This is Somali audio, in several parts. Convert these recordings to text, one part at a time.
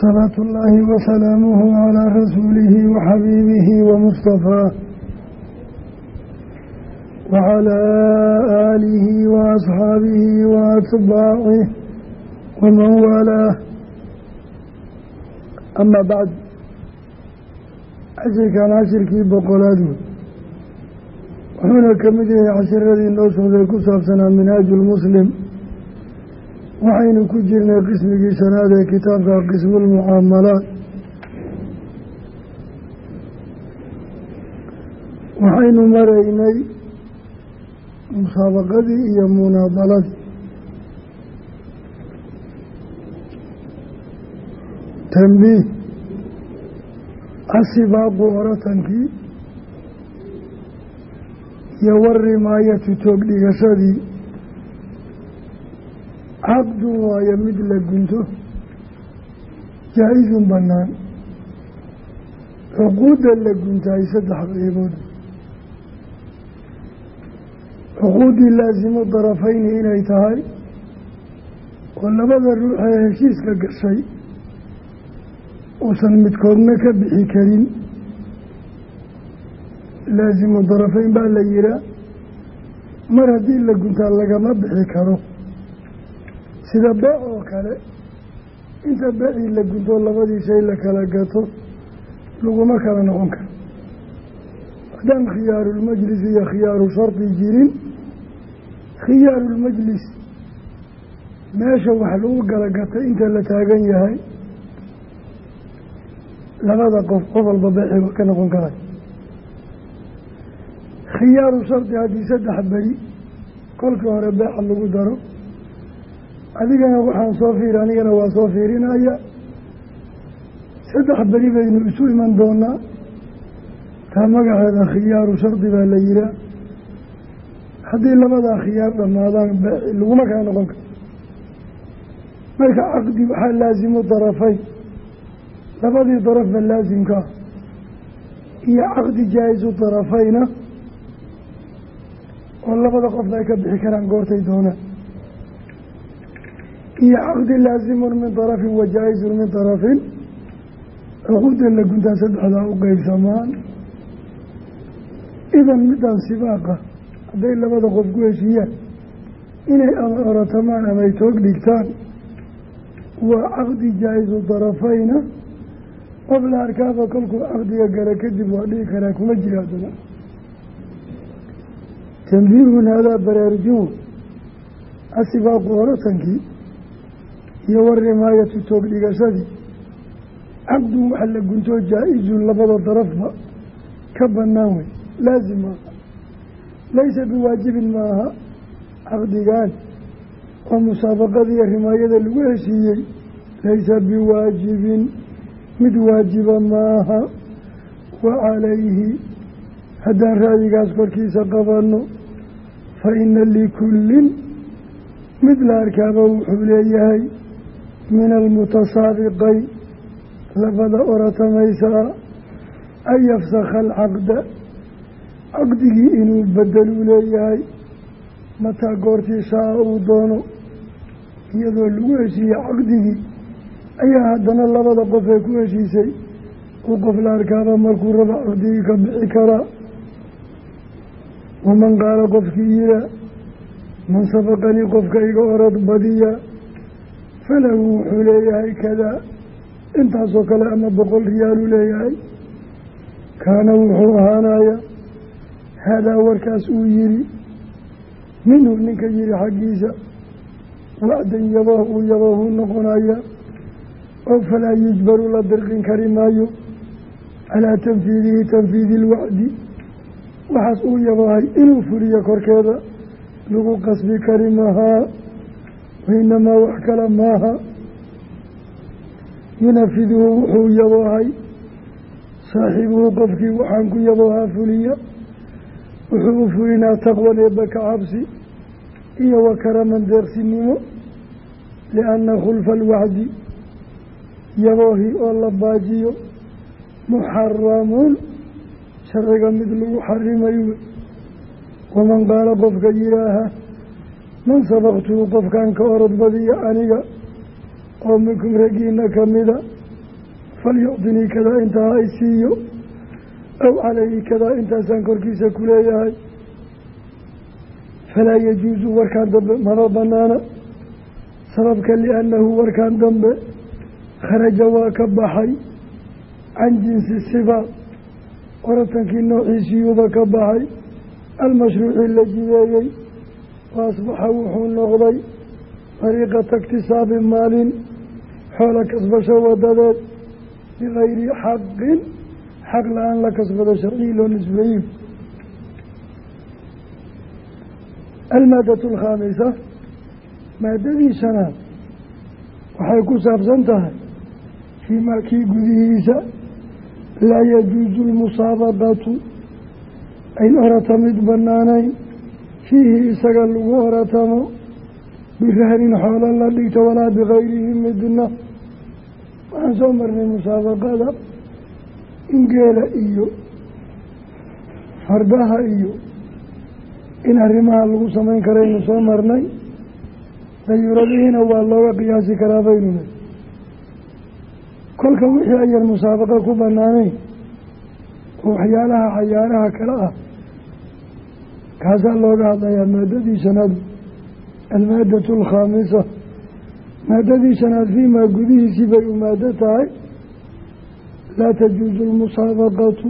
salaatu ullaahi wasalaamuhu calaa rasuulihi waxabiibihi wamustafaah wacalaa aalihi waasxaabihi waatbaacih waman waalaah amaa bacd cashirkan cashirkii boqolaad wey wuxuuna ka mid yahay cashiradii noo socday ku saabsanaa minhaaju lmuslim waxaynu ku jirnay qismigii shanaad ee kitaabka qismulmucaamalaat waxaynu maraynay musaabaqadii iyo munaadaladii tambiih asibaaqu oratankii iyo warimaayatu toog dhigashadii caqdun waayo mid la gunto jaa-izun bannaan. Cuquudda la guntaay saddex qeybood cuquuddii laasimu darafayni inay tahay oo labada ruux ee heshiiska gashay uusan midkoodna ka bixi karin. Laasimu darafayn baa la yihaa mar haddii la guntaa lagama bixi karo sida beec oo kale inta beecii la gunto labadii shay la kala gato laguma kala noqon karo. Haddaan khiyaarulmajlis iyo khiyaaru shardi jirin khiyaarulmajlis meesha wax lagu kala gatay inta la taagan yahay labada qof qof walba beecii ka noqon karay khiyaaru shardi haddii saddex beri kolkii hore beeca lagu daro adigana waxaan soo fiiri anigana waa soo fiirinaya. Saddex beri baynu isu iman doonaa. Taa magaceeda khiyaaru shardi baa la yihaa haddii labadaa khiyaar dhammaadaan laguma kala noqon karo. Marka caqdi waxaa laasimu darafayn labadii darafba laasimkaa iyo caqdi jaa-isu darafayna. Oo labada qofna ay ka bixi karaan goortay doonaan iyo caqdi laasimun min darafin wa jaa-izun min darafin cuquudda la guntaa saddexdaa u qeybsamaan idan midaan sibaaqa hadday labada qof ku heshiiyaan inay ama oratamaan amay toog dhigtaan waa caqdi jaa-isu darafayna. La arkaaba kolkuu caqdiga gala kadib waa dhihi karaa kuma jira haddana. Tanbiihun hadaa baraarujin asibaaqu oratankii iyo warimaayatu toog dhigashadii caqdun waxa la guntoo jaa-izun labada darafba. Ka bannaan wey laazim maaha laysa biwaajibin maaha. Caqdigan oo musaabaqadiiyo rimaayada lagu heshiiyey. Laysa biwaajibin. Mid waajiba maaha. Wa calayhi. Haddaan ra'yigaas korkiisa qabanno fa ina likullin. Mid la arkaaba wuxuu leeyahay min almutasaabiqayn labada oratamaysaa an yafsakha alcaqda caqdigii inuu bedeluu leeyahay mataa goortii shaa uu doono iyadoo lagu heshiiye caqdigii ayaa haddana labada qof ee ku heshiisay uu qof la arkaaba markuu raba caqdigii ka bixi karaa waman qaala qofkii yihaa man sabaqanii qofka iga orad badiya falahu wuxuu leeyahay kadaa intaasoo kale ama boqol riyaaluu leeyahay. Kaana wuxuu ahaanaya haadaa warkaas uu yiri. Minhu ninka yiri xaggiisa. Wacdan yabaah uu yabaahu noqonaya oo falaa yujbaru la dirqin kari maayo. Calaa tanfiidihi tanfiidi ilwacdi waxaas uu yabaahay inuu fuliyo korkeeda. Lagu qasbi kari mahaa wainamaa wax kale maaha. Yunafiduhu wuxuu yaboohay saaxiibuhu qofkii waxaan ku yaboohaa fuliya. Wuxuu u fulinaa taqwan eebba ka cabsi iyo wa karaman deeqsinimo lianna khulfa alwacdi yaboohi oo la baajiyo. Muxaramuun sharciga mid lagu xarimayo waman qaala qofka yihaaha man sabaqtuu qofkan ka orod badiya aniga oo minkum raggiina ka mida falyucdinii kadaa intaa hay siiyo aw calayhi kadaa intaasaan korkiisa ku leeyahay falaa yajuusu warkaan dambe maba banaana sababka liannahu warkaan dambe kharaja waa ka baxay can jinsi sifaat oratankii noociisiyuuba ka baxay almashruuci la jideeyey wa asbaxa wuxuu noqday dariiqata iktisaabi maalin xoola kasbasho wadadeed bikayri xaqin xaq la'aan la kasbado sharcii loo nisbeeyo almaadatu alkhaamisa maadadii shanaad waxay ku saabsan tahay fii maa kii gudihiisa laa yajuusu lmusaabaqatu ayn oratamid banaanayn fiihi isaga lagu oratamo birahnin xoolo la dhigto walaa bikayrihi midna. Waxaan soo marnay musaabaqada in geela iyo fardaha iyo in arrimaha lagu samayn karaynu soo marnay. Dayuuradihiina waa looga qiyaasi karaa baynuna kolka wixii ayaan musaabaqa ku banaanayn oo cayaaraha kale ah kaasaa looga hadlayaa maadadii shanaadu almaadatu alkhaamisa maadadii shanaad fiimaa gudihiisii bay u maado tahay. Laa tajuusu lmusaabaqatu.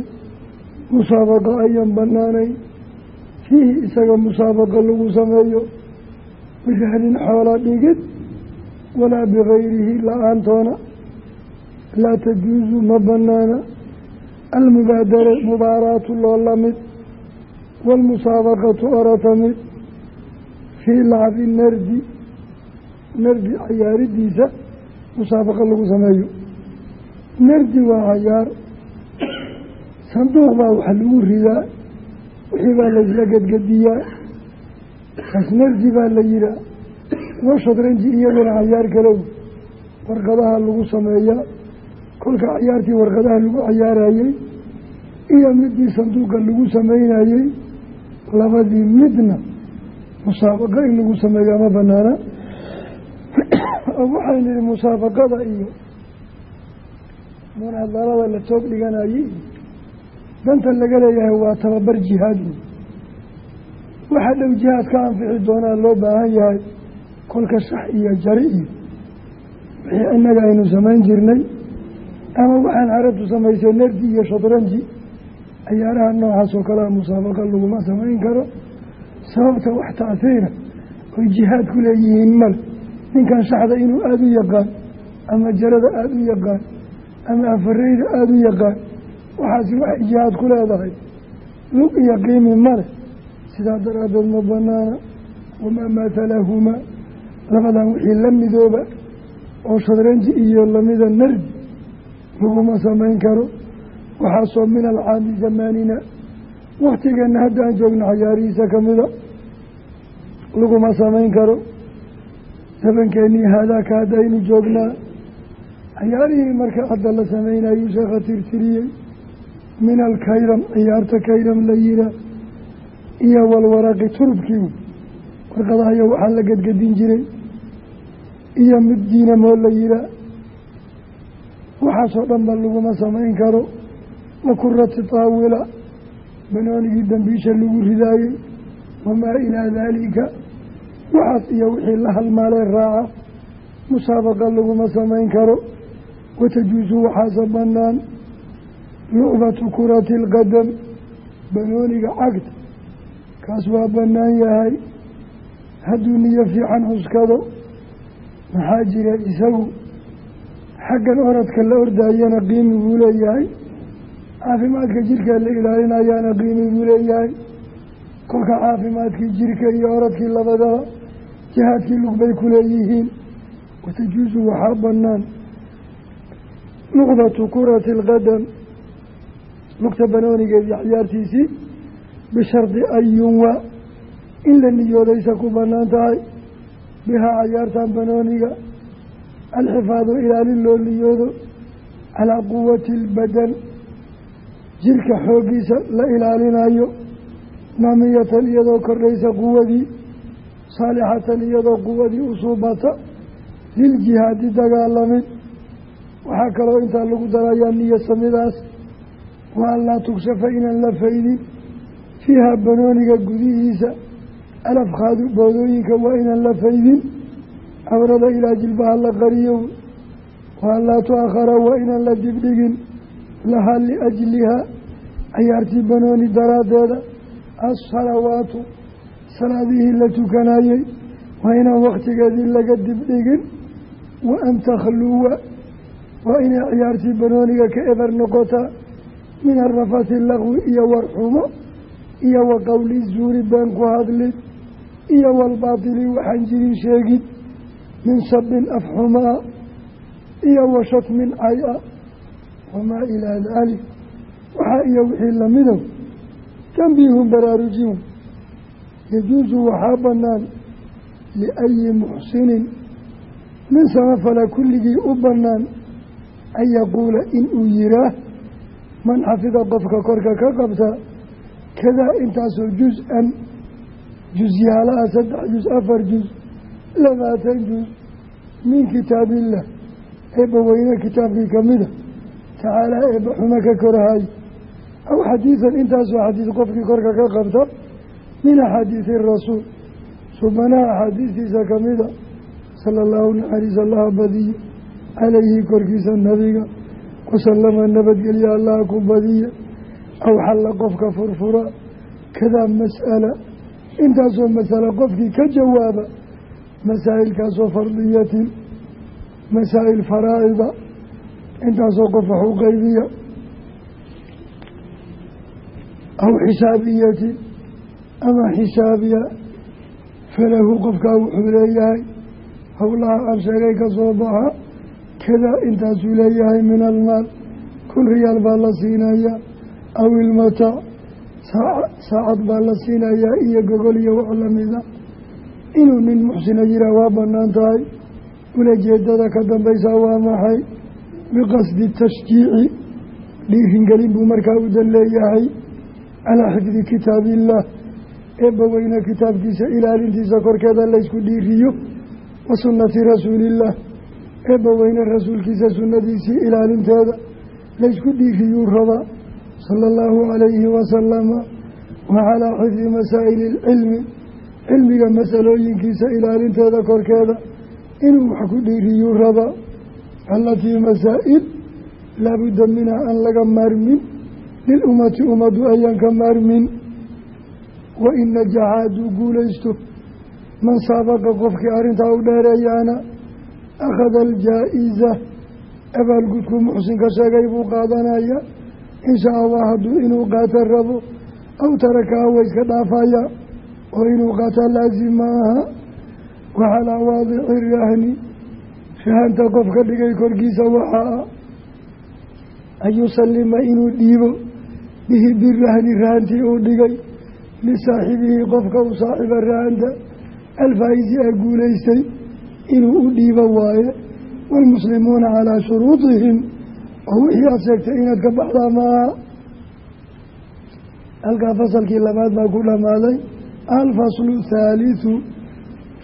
Musaabaqa ayaan banaanayn fiihi isaga musaabaqa lagu sameeyo. Birahlin xoola dhigid. Walaa bikayrihi la'aantoona. Laa tajuusu ma banaana almubaadara mubaaraatu loo la mid waalmusaabaqatu orata mid fii lacbi nardi nardi cayaaridiisa musaabaqa lagu sameeyo nardi waa cayaar sanduuq baa wax lagu ridaa wixii baa laysla gedgediyaa kaas nardi baa la yihaa wa shadranji iyaduna cayaar kalow warqadaha lagu sameeyaa kolka cayaartii warqadaha lagu cayaarayey iyo midii sanduuqa lagu sameynayey labadii midna musaabaqa in lagu sameeyo ama banaana waxay nihi musaabaqada iyo munaadarada la toog dhiganayey danta laga leeyahay waa tababar jihaadi waxa dhow jihaad ka anfixi doonaa loo baahan yahay kolka sax iyo jari iyo wixii innaga aynu samayn jirnay ama waxaan carabtu samaysay nerdi iyo shadranji ciyaaraha noocaas oo kalea musaabaqa laguma samayn karo. Sababta wax taahiira oy jihaad ku leeyihiin male ninkan shaxda inuu aada u yaqaan ama jarada aada u yaqaan ama afareyda aada u yaqaan waxaasi waxay jihaad ku leedahay. Lug iyo qiimi male sidaa daraaddeed ma banaana wamaa maatalahumaa. Labadan wixii la midooba oo shadranji iyo lamida nardi laguma samayn karo waxaasoo min alcaami zamaanina waktigeenna hadda aan joogno cayaarihiisa kamida laguma samayn karo zabankeenii haadaaka haddaynu joognaa cayaarihii marka hadda la sameynayuu sheekha tirtiriyey min alkayram ciyaarta kayram la yihaa iyo walwaraqi turubkii warqadahayo waxaa la gedgedin jiray iyo mid diinamoo la yihaa waxaasoo dhan ba laguma samayn karo wa kurati taawila banoonigii dambiisha lagu ridaayey wamaa ilaa daalika waxaas iyo wixii la halmaalee raaca musaabaqa laguma samayn karo watajuusu waxaase bannaan lucbatu kurati alqadam banooniga cagta kaas waa bannaan yahay hadduu niyo fiican cuskado maxaa jira isagu xaggan oradka la ordaayana qiimi buu leeyahay caafimaadka jirka la ilaalinayaana qiimi buu leeyahay. Kolka caafimaadkii jirka iyo oradkii labadaba jihaadkii lugbay ku leeyihiin. Watajuusu waxaa bannaan. Luqdatu kurati alqadam lugta banoonigeedii ciyaartiisii bishardi an yunwa in la niyoodaysa ku bannaan tahay. Bihaa cayaartan banooniga alxifaadu ilaalin loo niyoodo calaa quwati albadan jirka xooggiisa la ilaalinayo naamiyatan iyadoo kordhaysa quwadii saalixatan iyadoo quwadii usuubata liljihaadi dagaalamin waxaa kaloo intaa lagu darayaa niyo samidaas. Wa an laa tugshafa inaan la faydin. Fiiha banooniga gudihiisa alafkhaadu boodooyinka waa inaan la faydin. Cawrada ilaa jilbaha la qariyo. Wa an laa tu-akhara waa inaan la dibdhigin lahaa liajlihaa cayaartii banooni daraaddeeda assalawaatu salaadihii la tukanayey waa inaan wakhtigeedii laga dibdhigin wa an takhluwa waa inay ciyaartii banooniga ka eber noqotaa min arafati laqwi iyo warxumo iyo wa qowli zuuri been ku hadlid iyo walbaatili waxaan jirin sheegid min sabin afxumaa iyo wa shatmin cay-a wamaa ilaa daalik waxaa iyo wixii lamidow tanbiihun baraarujin yajuusu waxaa bannaan liayi muxsinin min samafala kulligii u bannaan an yaquula inuu yiraa man xafida qofka korka ka qabta kadaa intaasoo juz-an jusyaalaha saddex juz afar juz labaatan juz min kitaabillah eebba weyne kitaabkii kamida tacaalaa eebba xumo ka korahay aw xadiidan intaasoo xadiis qofkii korka ka qabta min axaadiisi rasuul. Subanaha axaadiistiisa kamida sala allahu naxariis allaha badiye calayhi korkiisa nabiga wasalama nabadgelya allaha ku badiya. Aw xalla qofka furfura kadaa mas'ala. Intaasoo masalo qofkii ka jawaaba masaa'ilkaasoo fardiyatin masaa'il faraa'ida intaasoo qof wax u qeybiya aw xisaabiyatin ama xisaabiya falahu qofkaa wuxuu leeyahay howlaha aan sheegay ka soo baxa kadaa intaasuu leeyahay min almaal kun riyaal baa la siinaya aw ilmataac saacad baa la siinayaa iyo gogol iyo wax lamida inuu nin muxsina yiraa waa bannaan tahay ulajeedada ka dambaysaa waa maxay biqasdi tashjiici dhiiringelin buu markaa u dan leeyahay calaa xifdi kitaabiillah eebba weyne kitaabkiisa ilaalintiisa korkeeda laysku dhiiriyo wa sunnati rasuuliillah eebba weyne rasuulkiisa sunnadiisii ilaalinteeda laysku dhiiriyuu rabaa sala allahu calayhi wasalama wa calaa xifdi masaa'ili ilcilmi cilmiga masalooyinkiisa ilaalinteeda korkeeda inuu wax ku dhiiriyuu rabaa allatii masaa'il laabudda minha aan laga maarmin lilummati ummaddu ayaan ka maarmin wa in najaxa hadduu guulaysto man saabaqa qofkii arrintaa u dheereeyaana akhada aljaa-iza abaalgudku muxsinka sheegay buu qaadanaya inshaa allah hadduu inuu qaata rabo aw tarakaha wa iska dhaafaya oo inuu qaataa laasim ma waxalaa waadici rahni rahanta qof ka dhigay korkiisa waxaa an yusallima inuu dhiibo bihi birahni rahantii uu dhigay lisaaxibihi qofka u saaxiba rahanta alfaa'isi ee guulaystay inuu u dhiibo waaye. Waalmuslimuuna calaa shuruudihim oo wixii aad sheegtay inaad ka baxdaa maaha. Halkaa fasalkii labaad baa ku dhammaaday. Alfaslu thaalithu.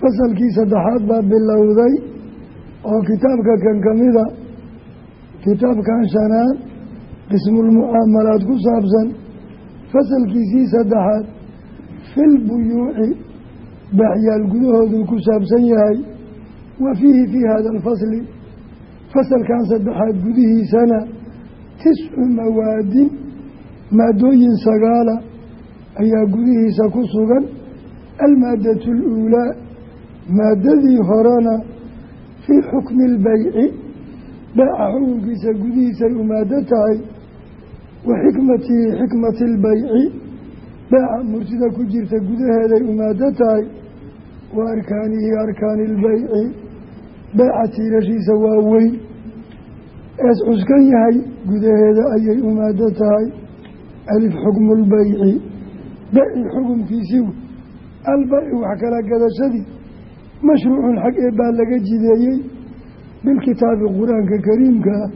Fasalkii saddexaad baa bilowday oo kitaabka kan kamida kitaabkan shanaad qismulmucaamalaad ku saabsan fasalkiisii saddexaad fil buyuuci baaxyaal gudahooduu ku saabsan yahay wa fiihi fii hada alfasli fasalkan saddexaad gudihiisana tiscu mawaadin maadooyin sagaala ayaa gudihiisa ku sugan almaadatu aluulaa maadadii horena fii xukmi lbeyci beeca xukunkiisa gudihiisay umaado tahay wa xikmatihi xikmati lbeyci beeca murtida ku jirta gudaheeday umaado tahay wa arkaanihi arkaani ilbeyci beeca tiirashiisa waa weyn ees cuskan yahay gudaheeda ayay umaado tahay alif xukmu lbeyci beyci xukumkiisii albayci wax gadashadii mashruucun xag ee baa laga jideeyey bilkitaabi qur'aanka kariimka ah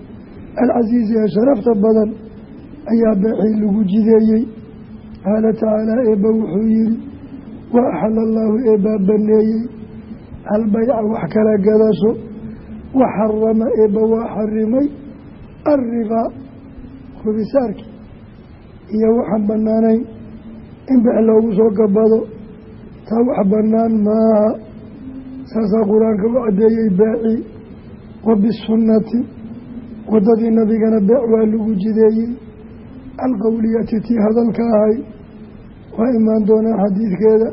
alcasiizi ee sharafta badan ayaa beecii lagu jideeyey qaala tacaalaa eebba wuxuu yihi wa axala allaahu eebbaa baneeyey albeyca wax kala gadasho waxarama eebba waa xarimay arribaa hubisaarkii iyo waxaan bannaanayn in bex loogu soo gabado taa wax bannaan maaha saasaa qur'aanka u caddeeyey beecii wa bisunnati waddadii nabigana beec waa lagu jideeyey. Alqowliyati tii hadalka ahay waa imaan doonaa xadiidkeeda.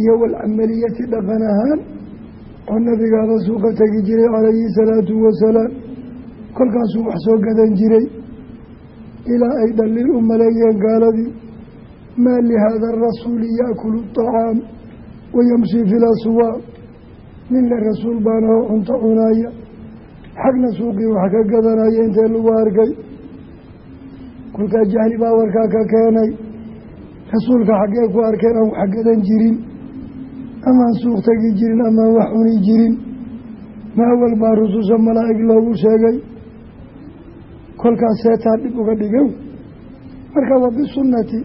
Iyo walcamaliyati dhaqan ahaan oo nabigaaba suuqa tegi jiray calayhi salaatu wasalaam kolkaasuu wax soo gadan jiray. Ilaa ay dhaliil u maleeyeen gaaladii. Maa lihaada arasuuli yaakulu aطacaam wayamshi fi laswaaq ninle rasuul baana oo cunto cunaaya. Xagna suuqii wax ka gadanaya intee lagu arkay kolkaa jahli baa warkaa ka keenay. Rasuulka xaggee ku arkeen aan wax gadan jirin. Amaan suuq tegi jirin amaan wax cuni jirin. Ma awal baa rususha malaa'ig loogu sheegay. Kolkaas seetaa dhib uga dhigow. Marka waa bisunnati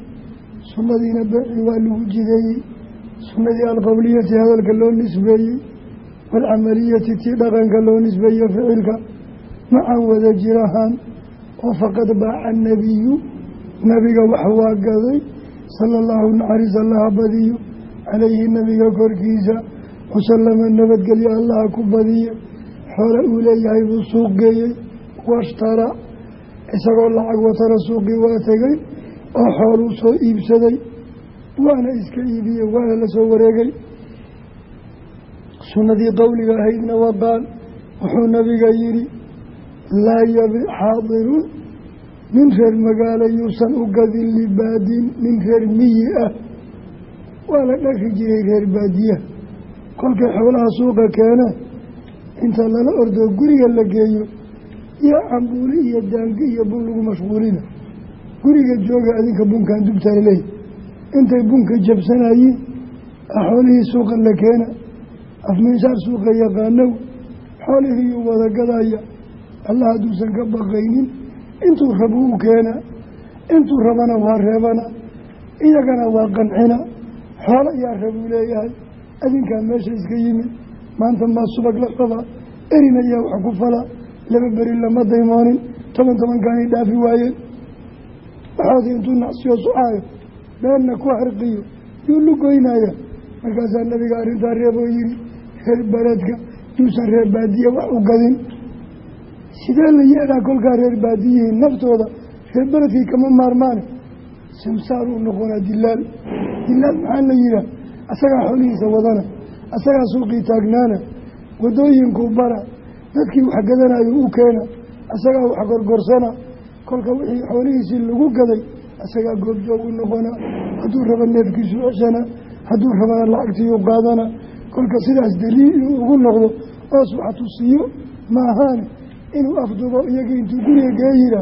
sunnadiina beeci waa lagu jideeyey. Sunnadii alqowliyati hadalka loo nisbeeyey waalcamaliyati tii dhaqanka loo nisbeeye ficilka macaan wada jirahaan oo faqad baaca annabiyu nabiga wax waa gaday sala allahu naxariis allaha badiyo calayhi nabiga korkiisa wasalama nabadgelyo allaha ku badiye xoole uu leeyahay buu suuq geeyey washtara isagoo lacag watana suuqii waa tegay oo xooluu soo iibsaday waana iska iibiyey waana la wareegay sunnadii qowliga ahaydna waqaal wuxuu nabiga yidhi laa yabic xaadirun nin reer magaalo yuusan u gadin libaadin nin reer miyi ah. Waa la dhaqi jiray reer baadiyaha kolkay xoolaha suuqa keena inta lala ordoo guriga la geeyo iyo cambuuli iyo daangi iyo bun lagu mashquulina. Guriga jooga adinka bunkaan dubtaala leeyahy intay bunka jabsanayiin xoolihii suuqa la keena afminshaar suuqa yaqaanow xoolihiiyuu wada gadaya allah hadduusan ka baqaynin. Intuu rabu u keena intuu rabana waa reebana iyagana waa qancina. Xoolo ayaa rabuu leeyahay adinkaa meesha iska yimid. Maanta maa subag la qabaa erin ayaa wax ku fala. Laba beri lama daymoonin toban tobankaanay dhaafi waayeen waxoodii intuu nacsiyo sucaayo beenna ku harqiyo yuu lugoynaya. Markaasaa nabiga arrintaa reeboo yihi reer beledka yuusan reer baadiye wax u gadin. Sidee la yeelaa kolkaa reer baadiyihii naftooda? Reer beledkii kama maarmaane simsaar uu noqonaa dilaal dilaal maxaa la yihaah asagaa xoolihiisa wadana asagaa suuqii taagnaana wadooyinkuu bara dadkii wax gadanayo u keena asagaa wax gorgorsana. Kolka wixii xoolihiisii lagu gaday asagaa goobjoog u noqona. Hadduu raba neefkiisu ceshana hadduu rabana lacagtiiu qaadana kolka sidaas daliil inuu ugu noqdo oos wax tusiyo maahaane inuu afdubo iyagii intuu guriga geeyira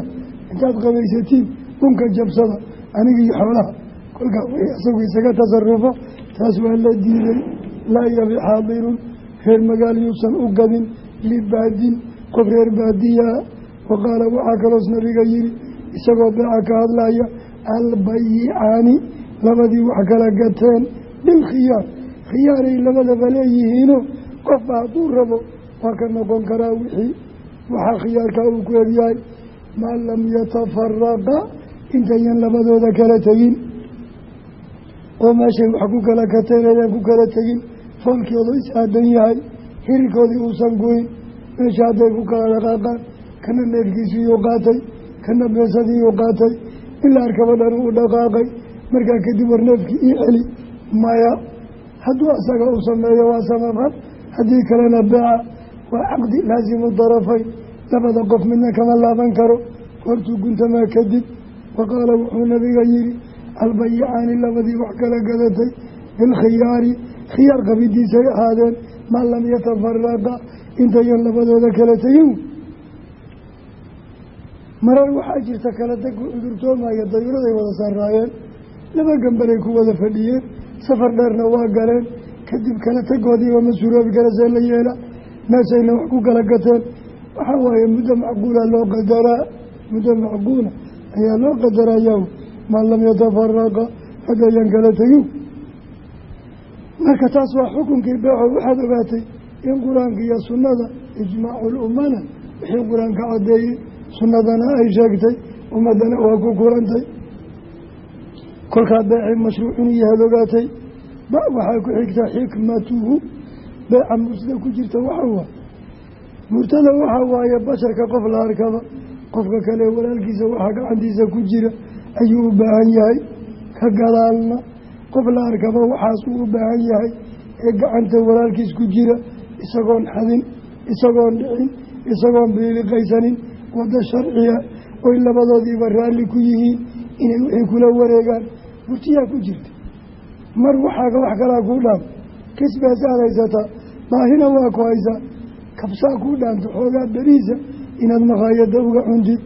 intaad qabaysatiin bunka jabsada anigii xoolaha. Kolka wixii isagu isaga tasarufo taas waa la diiday. Laa yabi xaadirun reer magaal yuusan u gadin libaadin qof reer baadiyaa wa qaala waxaa kaloos nabiga yihi isagoo beeca ka hadlaya albayicaani labadii wax kala gateen bilkhiyaar khiyaaray labadaba leeyihiino qofba hadduu rabo waa ka noqon karaa wixii. Waxaa khiyaarkaa uu ku egyahay maa lam yatafaraqa intayan labadooda kala tegin. Oo meeshay wax ku kala kateen ayaan ku kala tegin foolkoodu is-aadan yahay hirikoodii uusan goyn meesha hadday ku kala dhaqaaqaan kana neefkiisiiyuu qaatay kana beesadiiyuu qaatay ilaa arkaba dhan uu dhaqaaqay. Markaa kadib war neefkii ii celi maya hadduu asaga uu sameeyo waa samaqad haddii kalena beeca waa caqdi laasimu darafayn labada qof midna kama laaban karo. Goortuu guntamaa kadib wa qaala wuxuu nabiga yihi albayicaani labadii wax kala gadatay bilkhiyaari khiyaar qabidiisay ahaadeen maa lam yatafaraqa intayan labadooda kala tegin. Marar waxaa jirta kala tag cudurtoomaya dayuraday wada saaraayeen laba gambalay ku wada fadhiyeen safar dheerna waa galeen kadib kala tagoodiiba ma suroobi kara see la yeela meeshayna wax ku kala gateen waxaa waaye muddo macquula loo qadaraa muddo macquula ayaa loo qadarayaa maa lam yatafaraqa haddayan kala tegin marka taas waa xukunkii beexo waxaad ogaatay in qur'aanka iyo sunnada ijmaacu lummana wixii qur'aanka caddeeyey sunnadana ay sheegtay ummadana waa ku kulantay kolkaa beecay mashruuc inuu yahaad ogaatay waxaa ku xigta xikmatuhu beeca mursada ku jirta waxa waa. Murtada waxaa waaye basharka qof la arkaba qofka kale walaalkiisa waxaa gacantiisa ku jira ayuu u baahan yahay. Ka gadaalna qof la arkaba waxaas uu u baahan yahay ee gacanta walaalkiis ku jira isagoon xadin isagoon dhicin isagoon biiliqaysanin waddo sharciya oy labadoodiiba raalli ku yihiin inay wixii kula wareegaan murtiyaa ku jirta. Mar waxaaga wax kalaa kuu dhaam kisbaasaad haysataa baahina waa ku haysaa kabsaa kuu dhaanta xoogaa beriisa inaad makhaayadda uga cuntid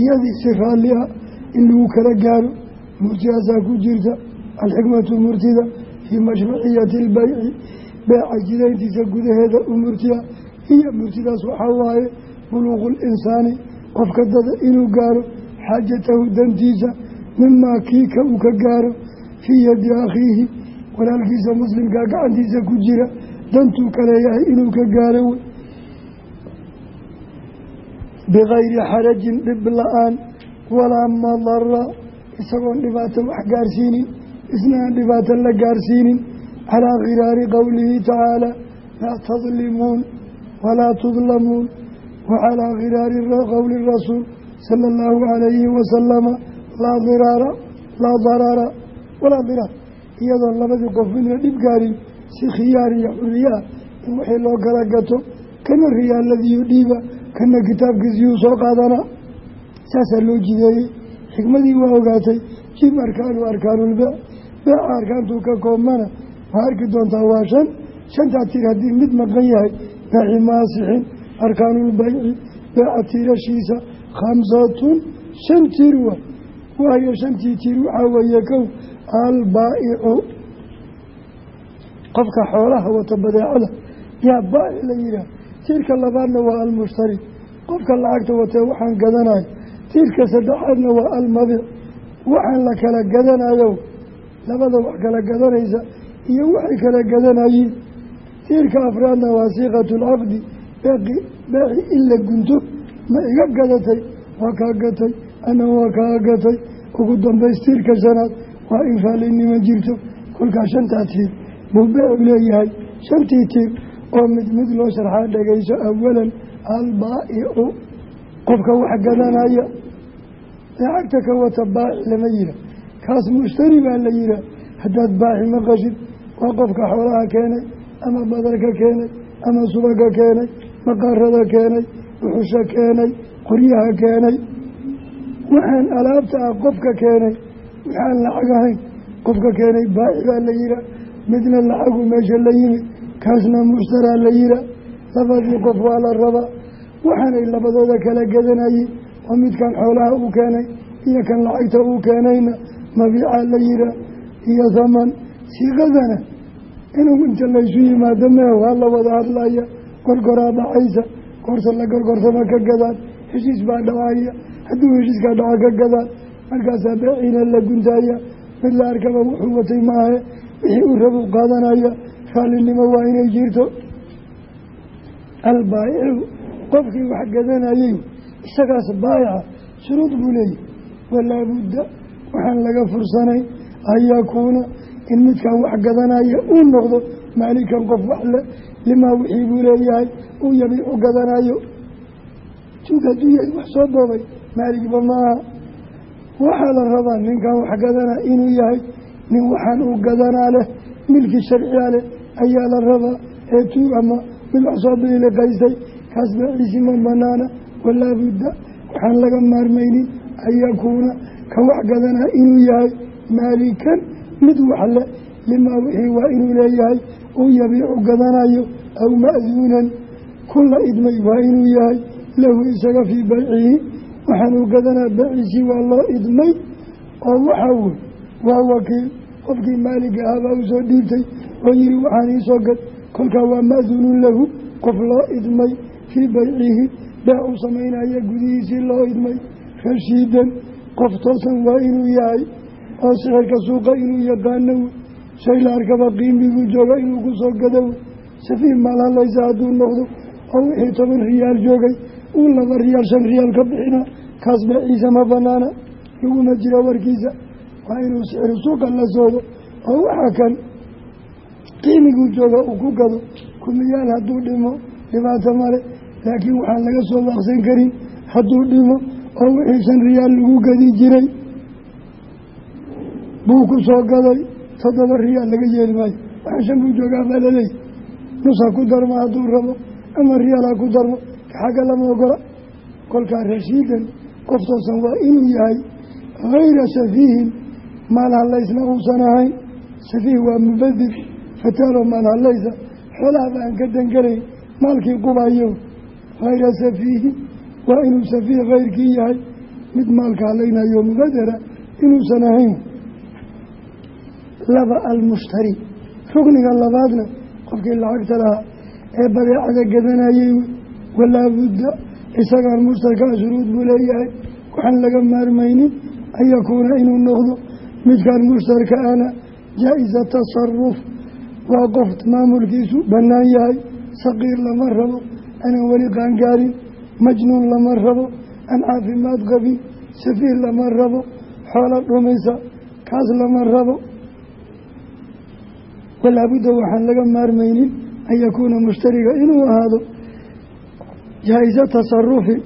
iyadii si raalli ah in lagu kala gaaro murtiyaasaa ku jirta. Alxikmatu murtida fii mashruuciyati ilbeyci beeca jidayntiisa gudaheeda u murtiya. Hiyo murtidaas waxaa waaye buluuqu linsaani qofka dada inuu gaaro xaajatahu dantiisa mimaa kiika uu ka gaaro fii yadi akhiihi walaalkiisa muslimkaa gacantiisa ku jira dantuu kaleeyahay inuu ka gaaro wey bikayri xarajin dhib la'aan walaa madara isagoon dhibaato wax gaarsiinin isna aan dhibaato la gaarsiinin calaa khiraari qowlihi tacaala laa tadlimuun walaa tudlamuun wa calaa khiraari qowli rasuul sala allahu calayhi wasalama laa diraara laa darara walaa diraar. Iyadoon labadii qof midna dhib gaarin si khiyaar iyo xuriya ah in wixii loo kala gato kana riyaaladiiyo dhiiba kana kitaabkiisiyuu soo qaadanaa saasaa loo jideeyey. Xikmadii waa ogaatay. Jib arkaanu arkaanulbeec beeca arkaantuu ka koobmana. Waa arki doontaa waa shan. Shantaa tiir haddii mid maqan yahay beeci maasixin arkaanulbayci beeca tiirashiisa khamsatun. Shan tiir wa waayo shantii tiir waxaa weeye kow albaa'icu. Qofka xoolaha wata badeecada yaa baa'ic la yidhaah. Tiirka labaadna waa almushtari. Qofka lacagta watee waxaan gadanayo. Tiirka saddexaadna waa almabiic waxaan la kala gadanayo. Labada wax kala gadanaysa iyo waxay kala gadanayiin tiirka afraadna waa siiqatu lcaqdi beeci in la gunto ma iga gadatay waa kaa gatay ana waa kaa gatay ugu dambays tiirka shanaad waa in raallinimo jirto kolkaa shantaa tiir buu beecu leeyahay shantii tiir oo mid mid loo sharxaa dhagayso awalan albaa'icu qofka wax gadanaya lacagta ka wata baaci lama yiha kaas mushtari baa la yihaa haddaad baaci maqashid waa qofka xoolaha keenay ama badarka keenay ama subaga keenay maqaarada keenay dhuxusha keenay qoryaha keenay waxaan alaabta ah qofka keenay waxaan lacag ahayn qofka keenay baaci baa la yihaa midna lacagu meesha la yimid kaasna mushtaraa la yihaa labadii qof waa la rabaa. Waxaanay labadooda kala gadanayeen oo midkan xoolaha uu keenay iyo kan lacagta uu keenayna mabiicaa la yihaa iyo haman siiqadana inuu inta laysu yimaado mee waa la wada hadlaya gorgoraa dhacaysa goorta la gorgortama ka gadaan heshiis baa dhacaya hadduu heshiiskaa dhaca ka gadaan markaasaa beeciina la guntaya mid la arkaba wuxuu watay maahe wixii u rabu qaadanaya raallinimo waa inay jirto. Albaayicu qofkii wax gadanayay isagaas baayaca shuruud buu leeyahy walaabudda waxaan laga fursanayn an yakuuna in midkan wax gadanaya uu noqdo maalikan qof wax le limaa wixii buu leeyahay uu yabiicu gadanayo tuug hadduu yahay wax soo boobay maaligba maaha waxaa la rabaa ninkan wax gadanaa inuu yahay nin waxaan uu gadanaa leh milki sharciya leh ayaa la rabaa ee tuug ama mid wax soo biliqaysay kaas beeciisi ma banaana walaa budda waxaan laga maarmaynin an yakuuna ka wax gadanaa inuu yahay. Maalikan mid waxle limaa wixii waa inuu leeyahay uu yabiicu gadanayo aw ma'duunan kula idmay waa inuu yahay lahu isaga fii baycihi waxaan uu gadanaa beeciisii waa loo idmay oo waxaa wey waa wakiil. Qofkii maaliga ahaabaa u soo dhiibtay oo yihi waxaan iisoo gad kolkaa waa ma'duunun lahu. Qof loo idmay fii baycihi beec uu samaynaya gudihiisii loo idmay. Rashiidan qof toosan waa inuu yahay oo sixirka suuqa inuu yaqaano wey shay la qiimiguu jooga inuu ku soo gado wey safiih maalhalaysa hadduu noqdo oo wixii toban riyaal joogay uu laba riyaal shan riyaal ka bixina kaas beeciisa ma banaana laguma jiro warkiisa. Waa inuu sixru suuqa la soodo oo waxaa kan qiimiguu jooga uu ku gado kumiyaal hadduu dhimo dhibaato male laakiin waxaan laga soo waaqsan karin hadduu dhimo oo wixii shan riyaal lagu gadi jiray buu ku soo gaday toddoba riyaal laga yeeli maayo. Waxaan shan buu joogaa baa laleeyahy nus ha ku darmo hadduu rabo ama riyaal ha ku darmo kaxagga lama ogola. Kolkaa rashiidan qof toosan waa inuu yahay hayra safiihin maal hallaysna uusan ahayn safiih waa mubadir fataalo maal hallaysa xoolahaba aan ka dangelayn maalkii qubayo. Hayra safiihin waa inuu safiih kayrkii yahay. Mid maalka hallaynayo mubadera inuusan ahayn laba almushtari. Rugniga labaadna qofkii lacagta lahaa ee badeecada gadanayey walaabudda isagaan mushtarkaa shuruud buu leeyahay waxaan laga maarmaynin an yakuuna inuu noqdo. Midkaan mushtarka ana jaa-isa tasaruf waa qof maamulkiisu bannaan yahay. Saqiir lama rabo. Aanan weli qaangaarin majnuun lama rabo. Aan caafimaad qabin. Safiir lama rabo. Xoolo dhumaysa kaas lama rabo. Walaabudda waxaan laga maarmaynin an yakuuna mushtariga inuu ahaado. Jaa-isa tasarufin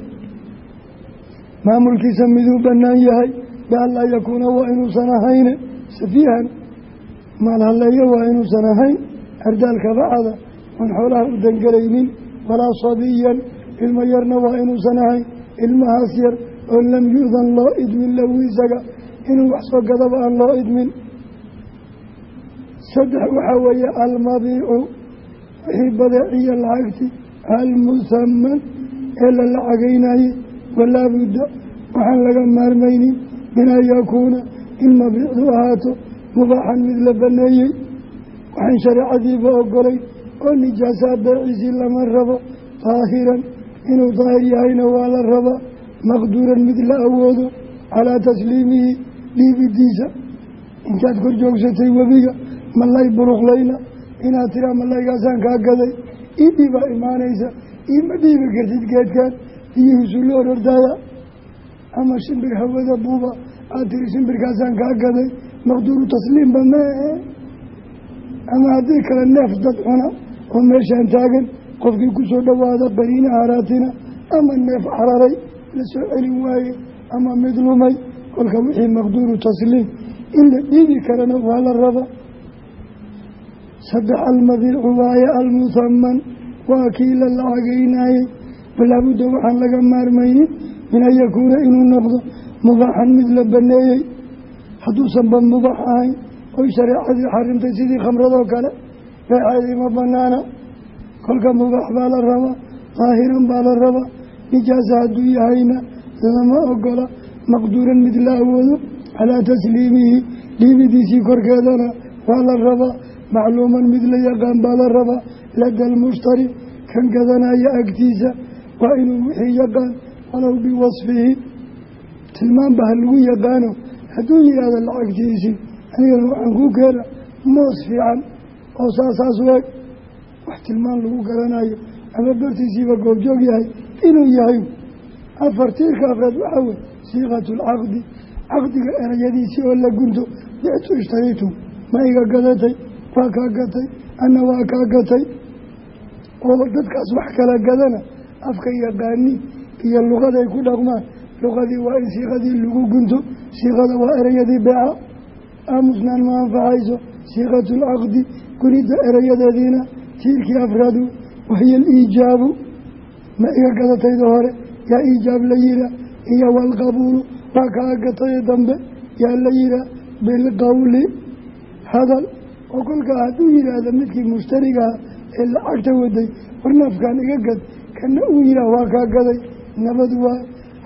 maamulkiisa miduu bannaan yahay bianlaa yakuuna waa inuusan ahayne. Safiihan maal halleeyo waa inuusan ahayn. Ardaalka bacada oon xoolaha u dangelaynin walaa sabiyan ilmo yarna waa inuusan ahayn. Ilmahaas yar oo lam yu-dan loo idmin lahu isaga. Inuu wax soo gadaba aan loo idmin. Saddex waxaa weeye almabiicu wixii badeeciya lacagti almusaman ee la lacagaynayey walaabudda waxaan laga maarmaynin min an yakuuna in mabiicdu ahaato mubaaxan mid la baneeyey. Waxaan shareecadiiba ogolay oo nijaasaa beeciisii lama rabo. Daahiran inuu daahir yahayna waa la rabaa maqduuran mid la awoodo calaa tasliimihi dhiibidiisa. Intaad kor joogsatay webiga malay buruqlayna inaad tiraa malaygaasaan kaa gaday ii dhiibaa imaanaysa iima dhiibi kartid geedkan biyihiisu la orordaaya ama shimbir hawada buuba. Aad tiri shimbirkaasaan kaa gaday. Maqduuru tasliimba maehe ama haddii kale neef dad cuna oo meeshaan taagan qofkii ku soo dhowaada qariina haraatina ama neef cararay la soo celin waaye ama mid lumay kolka wixii maqduuru tasliim. In la dhiibi karana waa la raba. Saddex almabiicu waaye almuhaman waa kii la lacagaynaayey walaabudda waxaan laga maarmaynin min an yakuuna inuu noqdo mubaaxan mid la baneeyey. Hadduusanba mubaax ahayn oy shareecadii xarimtay sidii khamradoo kale beeceedii ma banaana kolka mubaax baa la rabaa daahiran baa la rabaa nijaasa hadduu yahayna lama ogola. Maqduuran mid la awoodo calaa tasliimihi dhiibidiisii korkeedana waa la rabaa macluuman mid la yaqaan baa la rabaa lada almushtari kan gadanaya agtiisa waa inuu wixii yaqaan walow biwasfihi. Tilmaanba ha lagu yaqaano. Hadduu yidhaahdo lacagtiisii anigana waxaan kuu keena moos fiican. Oo saasaas weeg wax tilmaan lagu garanayo ama bartiisiiba goobjoog yahay inuu yahay. Afar tiirka afraad waxaa wey siiqatu lcaqdi caqdiga erayadiisii oo la gunto bictu ishtariitum ma iga gadatay waa kaa gatay anna waa kaa gatay. Oo dadkaas wax kala gadana afka yaqaani iyo luqaday ku dhaqmaan luqadii waa in siiqadii lagu gunto siiqada waa erayadii beeca. Aamusnaan ma anfacayso siiqatu lcaqdi gunidda erayadeediina tiirkii afraadu wahiya aliijaabu ma iga gadatayda hore yaa iijaab la yihaa iyo walqabuulu waa kaa gatay dambe yaa la yihaa bilqowli hadal oo kolkaa hadduu yidhaahdo midkii mushtarigaha ee lacagta waday war neefkaan iga gad kana uu yihaah waa kaa gaday nabad waa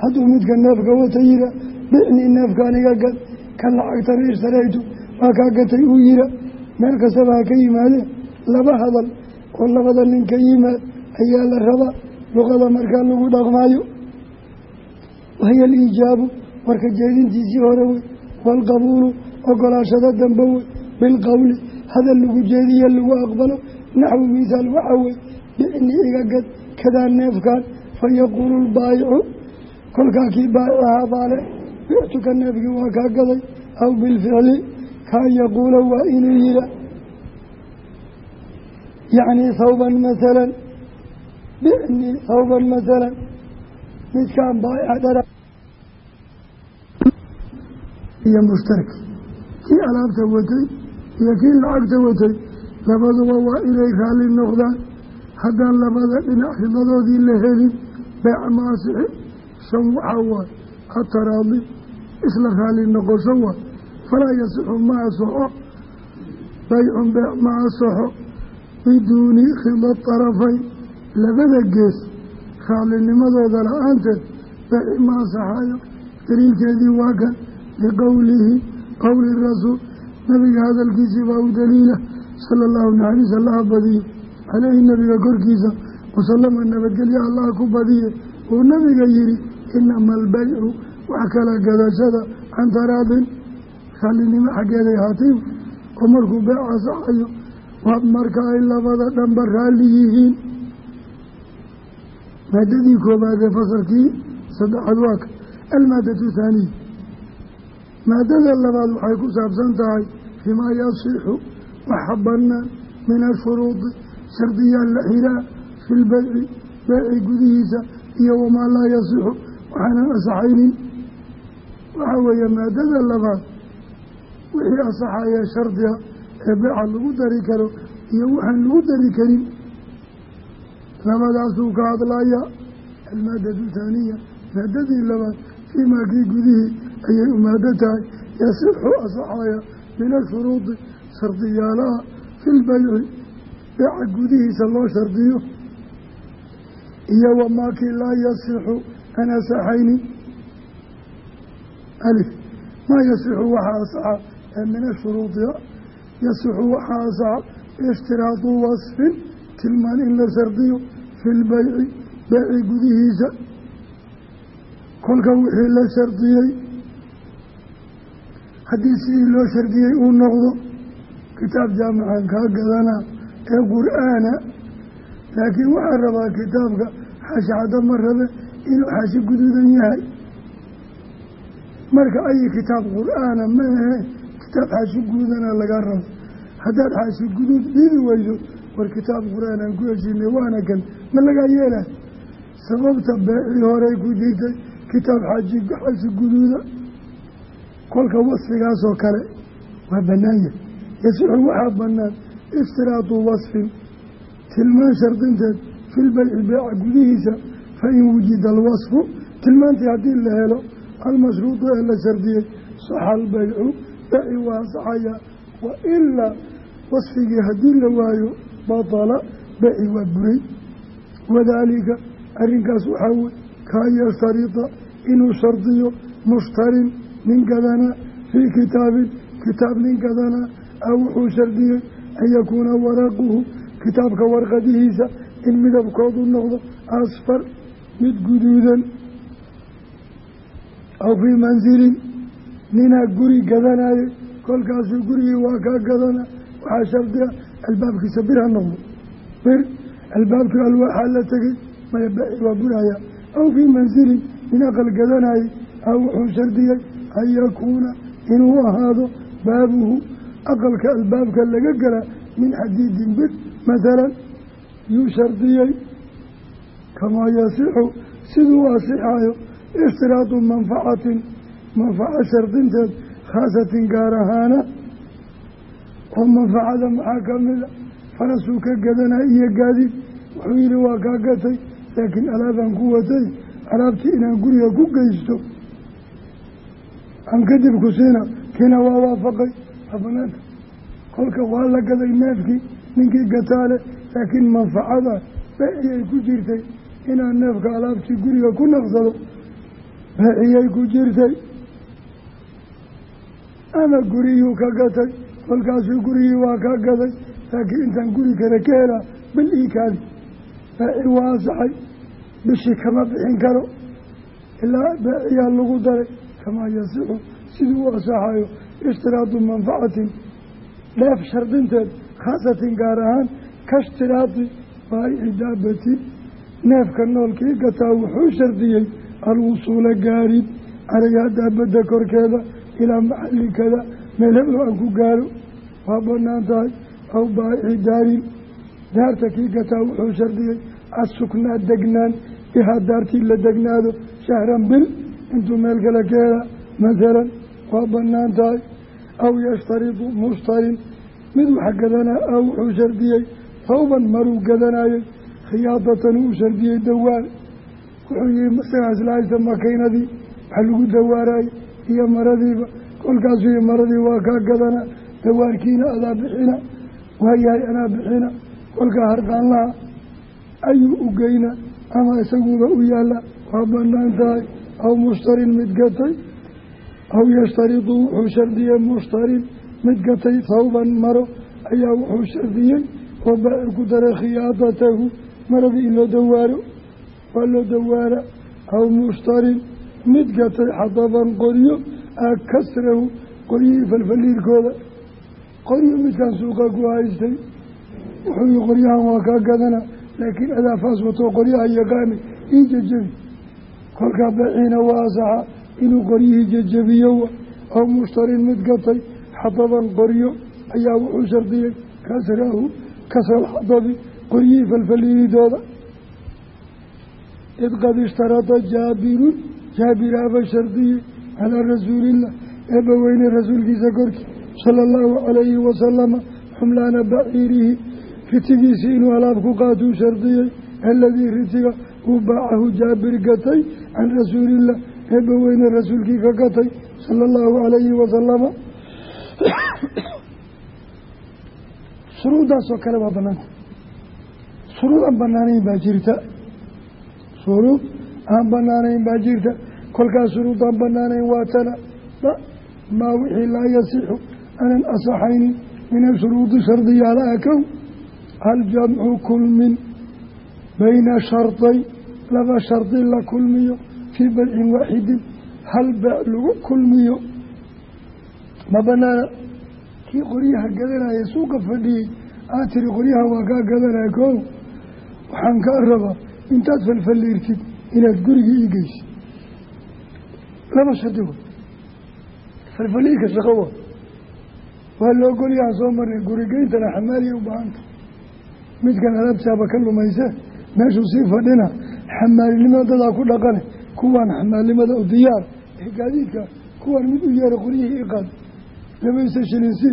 hadduu midka neefka wata yihaa bicnii neefkaan iga gad kan lacagtana ishtaraytu waa kaa gatay uu yihaa meel kastaba ha ka yimaadeen laba hadal oo labada nin ka yimaad ayaa la rabaa luqada markaa lagu dhaqmaayo wahiya aliijaabu warka jeedintiisii hore wey waalqabuulu ogolaashada dambe wey bilqowli hadal lagu jeediye lagu aqbalo naxwi misaal waxa wey bicnii iga gad kadaa neefkaan fa yaquulu lbaayicu kolkaa kii baayic ahaa baale bictuka neefkii waa kaa gaday aw bilficli kaan yaquula waa inuu yidha yacnii hawban masalan bicnii hawban masalan midkaan baayica dhara iyo mushtarki kii alaabta watay iyo kii lacagta watay labaduba waa inay raalli noqdaan haddaan labada dhinac ridadoodii la helin beec ma asixi shan waxaa waay. Ataraadi isla raalli noqosho waay. Falaa yasixu ma asaxo baycun beec ma asaxo biduuni rida tarafayn labada gees raalinimadooda la'aanteed beeci ma asaxayo daliilkeedii waa kan liqowlihi qowli rasuul. Nabiga hadalkiisii baa u daliila. Sala allahu naxariis allaha badiye caleyhi nabiga korkiisa wasalama nabadgelyo allaha ku badiye uu nabiga yihi inama albaycu wax kala gadashada can taraadin raallinimo xaggeeday haatay oo markuu beec asaxayo waa marka ay labada dhanba raalli yihiin. Maadadii koobaadee fasalkii saddexaad waaka almaadatu thaaniya maadada labaad waxay ku saabsan tahay fimaa yasixu waxa banaan min ashuruudi shardiyaal la xiraa fi lbeyci beeci gudihiisa iyo wamaa laa yasixu waxaanan asaxaynin waxaa weeye maadada labaad wixii asaxaya shardiga ee beeca lagu dari karo iyo waxaan lagu dari karin labadaasuu ka hadlaya almaadatu thaaniya maadadii labaad fiimaa kii gudihii ayay umaado tahay yasixu asaxaya min ashuruudi shardiyaalaha fi lbayci beeca gudihiisa loo shardiyo. Iyo wamaakii laa yasixu an asaxaynin alif. Maa yasixu waxaa asaxa ee min ashuruudiha yasixu waxaa asaxa ishtiraadu wasfin tilmaan in la shardiyo fi lbayci beeci gudihiisa. Kolka wixii la shardiyey haddii sidii loo shardiyey uu noqdo kitaab jaamacan kaa gadana ee qur'aana laakiin waxaa rabaa kitaabka xaashi cadda ma rabe inuu xaashi guduudan yahay. Marka ayi kitaab qur'aana ma ahe kitaab xaashi guudana laga rabo. Haddaad xaashi guduud dhiibi weyso war kitaab qur'aanaan ku heshinay waana kan ma lagaa yeelay sababta beecii horey ku jirtay kitaab xaashi guduuda. Kolka wasfigaasoo kale waa bannaanya yasixu waxaa bannaan iftiraadu wasfin tilmaan shardinteed filbayci beeca gudihiisa fa in wujida alwasfu tilmaantii haddii la helo almashruudu ee la shardiyey saxa albaycu beeci waa ansaxaya wa ilaa wasfigii haddii la waayo batala beeci waa buray wadaalika arrinkaas waxaa wey kaan yashtarida inuu shardiyo mushtarin nin gadanaa fii kitaabin kitaab nin aw wuxuu shardiyey an yakuuna waraquhu kitaabka warqadihiisa in midabkoodu noqdo asfar mid guduudan aw fii mansilin ninaa guri gadanayay kolkaasuu gurigii waa kaa gadana waxaa shardiga albaabkiisa bir ha noqdo bir albaabkii alwaaxaa la tegey maya waa buraya aw fii mansilin nin aqal gadanayay aw wuxuu shardiyey an yakuuna inuu ahaado baabuhu aqalka albaabka laga gala min xadiidin bir masalan yuu shardiyey kamaa yasixu siduu asixayo ishtiraadu manfacatin manfaco shardinteed khaasatin gaar ahaana oo manfacada maxaa ka mida farasuu ka gadanay iyo gaadiid wuxuu yihi waa kaa gatay laakiin alaabaan ku watay alaabtii inaan guriga ku geysto aan kadib ku siina kiina waa waafaqay waa banaanta kolka waa la gaday neefkii ninkii gataale laakiin manfacada beeciyay ku jirtay. Inaan neefka alaabtii guriga ku naqsado beeciyay ku jirtay. Ama guriyuu ka gatay kolkaasuu gurigii waa ka gaday. Laakiin intaan guri kale ka helaa bil ii kaadi. Beeci waa ansaxay bishii kama bixin karo. Ilaa beeciyaa lagu daray kamaa yasixu siduu u asaxayo ishtiraadu manfacatin dheef shardinteed khaasatin gaar ahaan ka ishtiraadi baayici daabatin neefka noolkii gataa wuxuu shardiyey alwusuula gaarid calayhaa daabadda korkeeda ilaa maxallikada meel heblow aan ku gaaro waa bannaan tahay aw baayici daarin daarta kii gataa wuxuu shardiyey assuknaa degnaan bihaa daartii la degnaado shahran bil intuu meel kale ka hela masalan waa bannaan tahay aw yashtaridu mushtarin mid wax gadanaa aw wuxuu shardiyey thawban maruu gadanayey khiyaadatan uu shardiyey dawaan. Wuxuu yihi isagaa isla haysta makiinadii wax lagu dawaarayay iyo maradiiba kolkaasuu yihi maradii waa kaa gadana dawaarkiina adaa bixina waayahay anaa bixina kolkaa harqaanlaha ayuu u geyna ama isaguuba u yaalla. Waa bannaan tahay aw mushtarin mid gatay aw yashtaridu wuxuu shardiyey mushtarin mid gatay thawban maro ayaa wuxuu shardiyey baaci ku daray khiyaadatahu maradii in loo dawaaro waa loo dawaara aw mushtarin mid gatay xadaban qoryo a kasrahu qoryihii falfaliirkooda qoryo midkaan suuqa ku haystay wuxuu qoryahan waa kaa gadana laakiin adaafaas watoo qoryaha yaqaani ii kolkaa baciina waa inuu qoryihii jejebiyo aw mushtarin mid gatay xadaban qoryo ayaa wuxuu shardiyey kasrahu kasral xadabi qoryihii falfaliidooda. Id qad ishtarada jaabirun jaabiraaba shardiyey calaa rasuulillah eebba weyne rasuulkiisa korkii sala allahu calayhi wasalama xumlaana baciirihi ritigiisii inuu alaab ku qaatuu shardiyey aladii ritiga uu baacahu jaabir gatay can rasuulillah eebba weyne rasuulkii ka gatay sala allahu calayhi wasalama shuruuddaasoo kale waa banaanta shuruud aan banaanayn baa jirta. Shuruud aan banaanayn baa jirta. Kolkaas shuruud aan banaanayn waa tana. Maa wixii laa yasixu aanan asaxaynin min ashuruudi shardiyaalaha kow. Aljamcu kulmin bayna sharday laba shardi la kulmiyo fii baycin waaxidin hal beec lagu kulmiyo ma banaana kii qoryaha gadanaya suuqa fadhiyey aad tiri qoryaha waa kaa gadanaya koow waxaan kaa rabaa intaad falfaliirtid inaad gurigii ii geysid laba shardi wey falfaliirka shaqo wa waa loo golyahan soo marnay gurigeyntana xamaaliya u baahanta midkan alaabtaaba ka lumayse meeshuu sii fadhina xamaalinimada dadaa ku dhaqane kuwaan xamaalinimada u diyaar ee gaadiidka kuwaan mid u yeera qoryihii iqaad. Labaysa shilinsi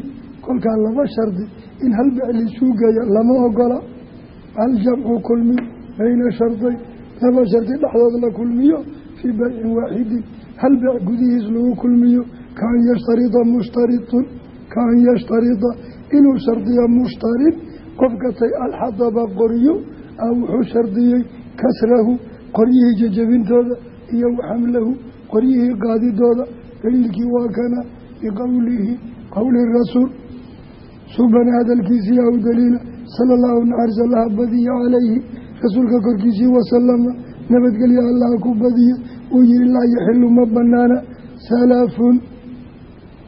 kolkaa laba shardi in hal bec laisuu geeya lama ogola. Aljamcu kulmi bayna sharday laba shardi dhexdood la kulmiyo fii baycin waaxidin. Hal bec gudihiis lagu kulmiyo kaan yashtarida mushtaritun kaan yashtarida. Inuu shardiyo mushtarin qof gatay alxadaba qoryo a wuxuu shardiyey kasrahu qoryihii jejebintooda iyo waxamlahu qoryihii qaadidooda daliilkii waa kana biqowlihi qowli rasuul. Subana hadalkiisii aw daliila sala allahu naxaris allaha badiya calayhi rasuulka korkiisii wasalama nabadgelya allaha ku badiya uu yihi laa yaxilu ma banaana salaafun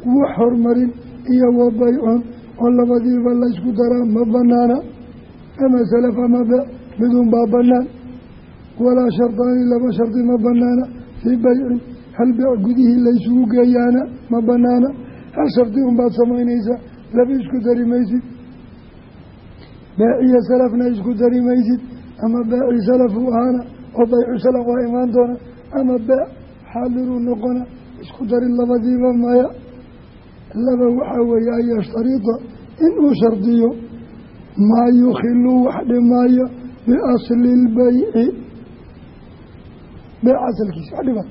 wax hormarin iyo wa baycun oo labadiiba laysku daraa ma banaana ama salaf ama be midun baa banaan walaa shardaani laba shardi ma banaana fii baycin hal beec gudihii laysugu geeyaana ma banaana hal shardi unbaad samaynaysaa laba isku dari maysid beeciyo salafna isku dari maysid ama beeci salafu ahaana oo baycu salaf waa imaan doona ama beec xaadiruu noqona isku darin labadiiba maya laba waxaa weeye an yashtarida inuu shardiyo maa yukhilu wax dhimaayo biasli beyc asalkiisa wax dhima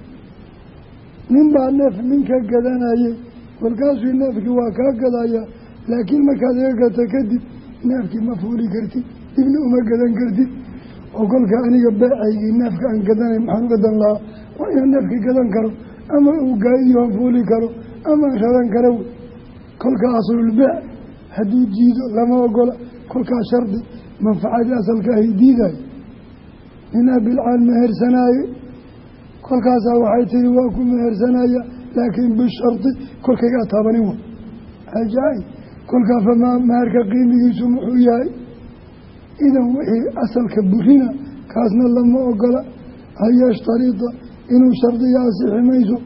nin baa neef ninka gadanayay kolkaasuu neefkii waa kaa gadaya laakiin markaad iga gata kadib neefkii ma fuuli kartid dibna uma gadan kartid. Oo kolka aniga beecaygii neefka aan gadanay maxaan gadan lahaa? Waa inaan neefkii gadan karo ama uu gaadiyoan fuuli karo ama raran kara wey kolka aslulbeec hadduu diido lama ogola kolkaa shardi manfacadii asalka ahay diidayo kolkaasaa waxay tihi waa ku mehersanaya laakiin bishardi kolkayga ataabanin wa ajaa-i kolkaa famaa meherka qiimigiisu muxuu yahay? Idan wixii asalka burina kaasna lama ogola. An yashtarida inuu shardiyo asixi mayso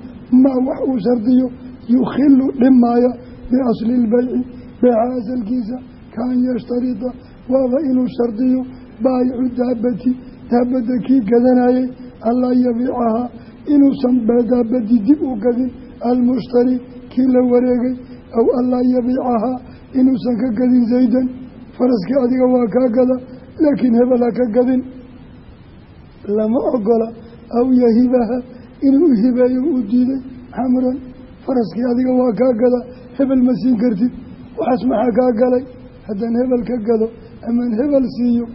maa wax uu shardiyo? Yukhilu dhimaaya biasli lbeyci beeca asalkiisa kaan yashtarida waaba inuu shardiyo? Baayicu daabati daabadda kii gadanayay anlaa yabiicahaa inuusan daabadii dib u gadin almushtari kii la wareegay aw anlaa yabiicahaa inuusan ka gadin zaydan faraskii adiga waa kaa gada laakiin hebel ha ka gadin lama ogola aw yahibaha inuu hibeeyo u diiday xamran faraskii adiga waa kaa gada hebel ma siin kartid waxaas maxaa kaa galay haddaan hebel ka gado amaan hebel siiyo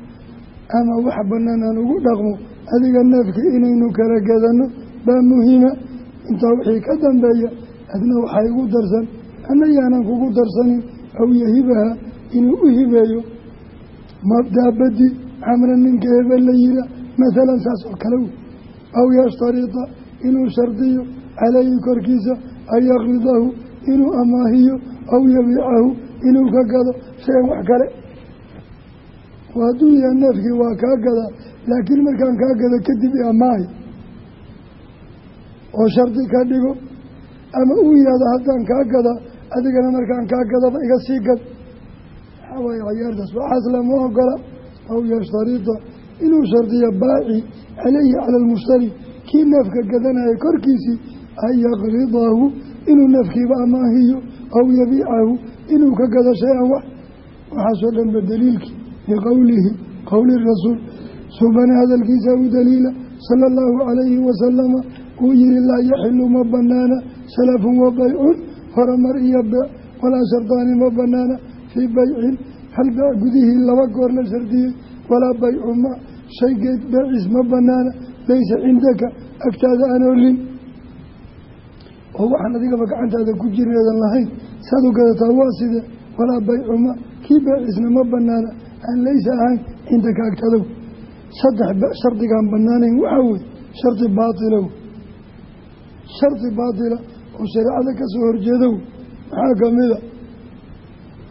ama wax bannaan aan ugu dhaqmo adiga neefka inaynu kala gadanno baa muhiima intaa wixii ka dambeeya adna waxaa igu darsan anna yaanan kugu darsanin aw yahibaha inuu u hibeeyo. Madaabadi camra ninka hebel la yira mathalan saas oo kale wey. Aw yashtarida inuu shardiyo calayhi korkiisa an yakridahu inuu amaahiyo aw yabiicahu inuu ka gado shayan wax kale. Hadduu yaha neefkii waa kaa gadaa laakiin markaan kaa gado kadib i amaahi oo shardi ka dhigo ama uu yihahdo haddaan kaa gadaa adigana markaan kaa gadaba iga sii gad. Waxaa waaye cayaartaas waxaas lama ogola. Aw yashtarida inuu shardiyo baaci calayhi cala almushtari. Kii neefka gadanaya korkiisii an yaqridahu inuu neefkiiba amaahiyo aw yabiicahu inuu ka gado shay-an wax. Waxaasoo dhanba daliilkii liqowlihi qowli rasuul subane hadalkiisa u daliila sala allahu calayhi wasalama uu yihi laa yaxilu ma banaana salafun wa baycun horumar iyo beec walaa shardaani ma banaana fii baycin hal beec gudihii laba goor la shardiyey walaa baycu ma shaygeed beeciis ma banaana laysa cindaka agtaada aan olin oo waxaan adigaba gacantaada ku jirneedan lahayn saad u gadataa waa sidee walaa baycu ma kii beeciisna ma banaana aan laysa ahayn cindaka agtadow saddex shardigaan banaanayn waxaa wey shardi baatilow. Shardi baatila oo shareecada ka soo horjeedow maxaa kamida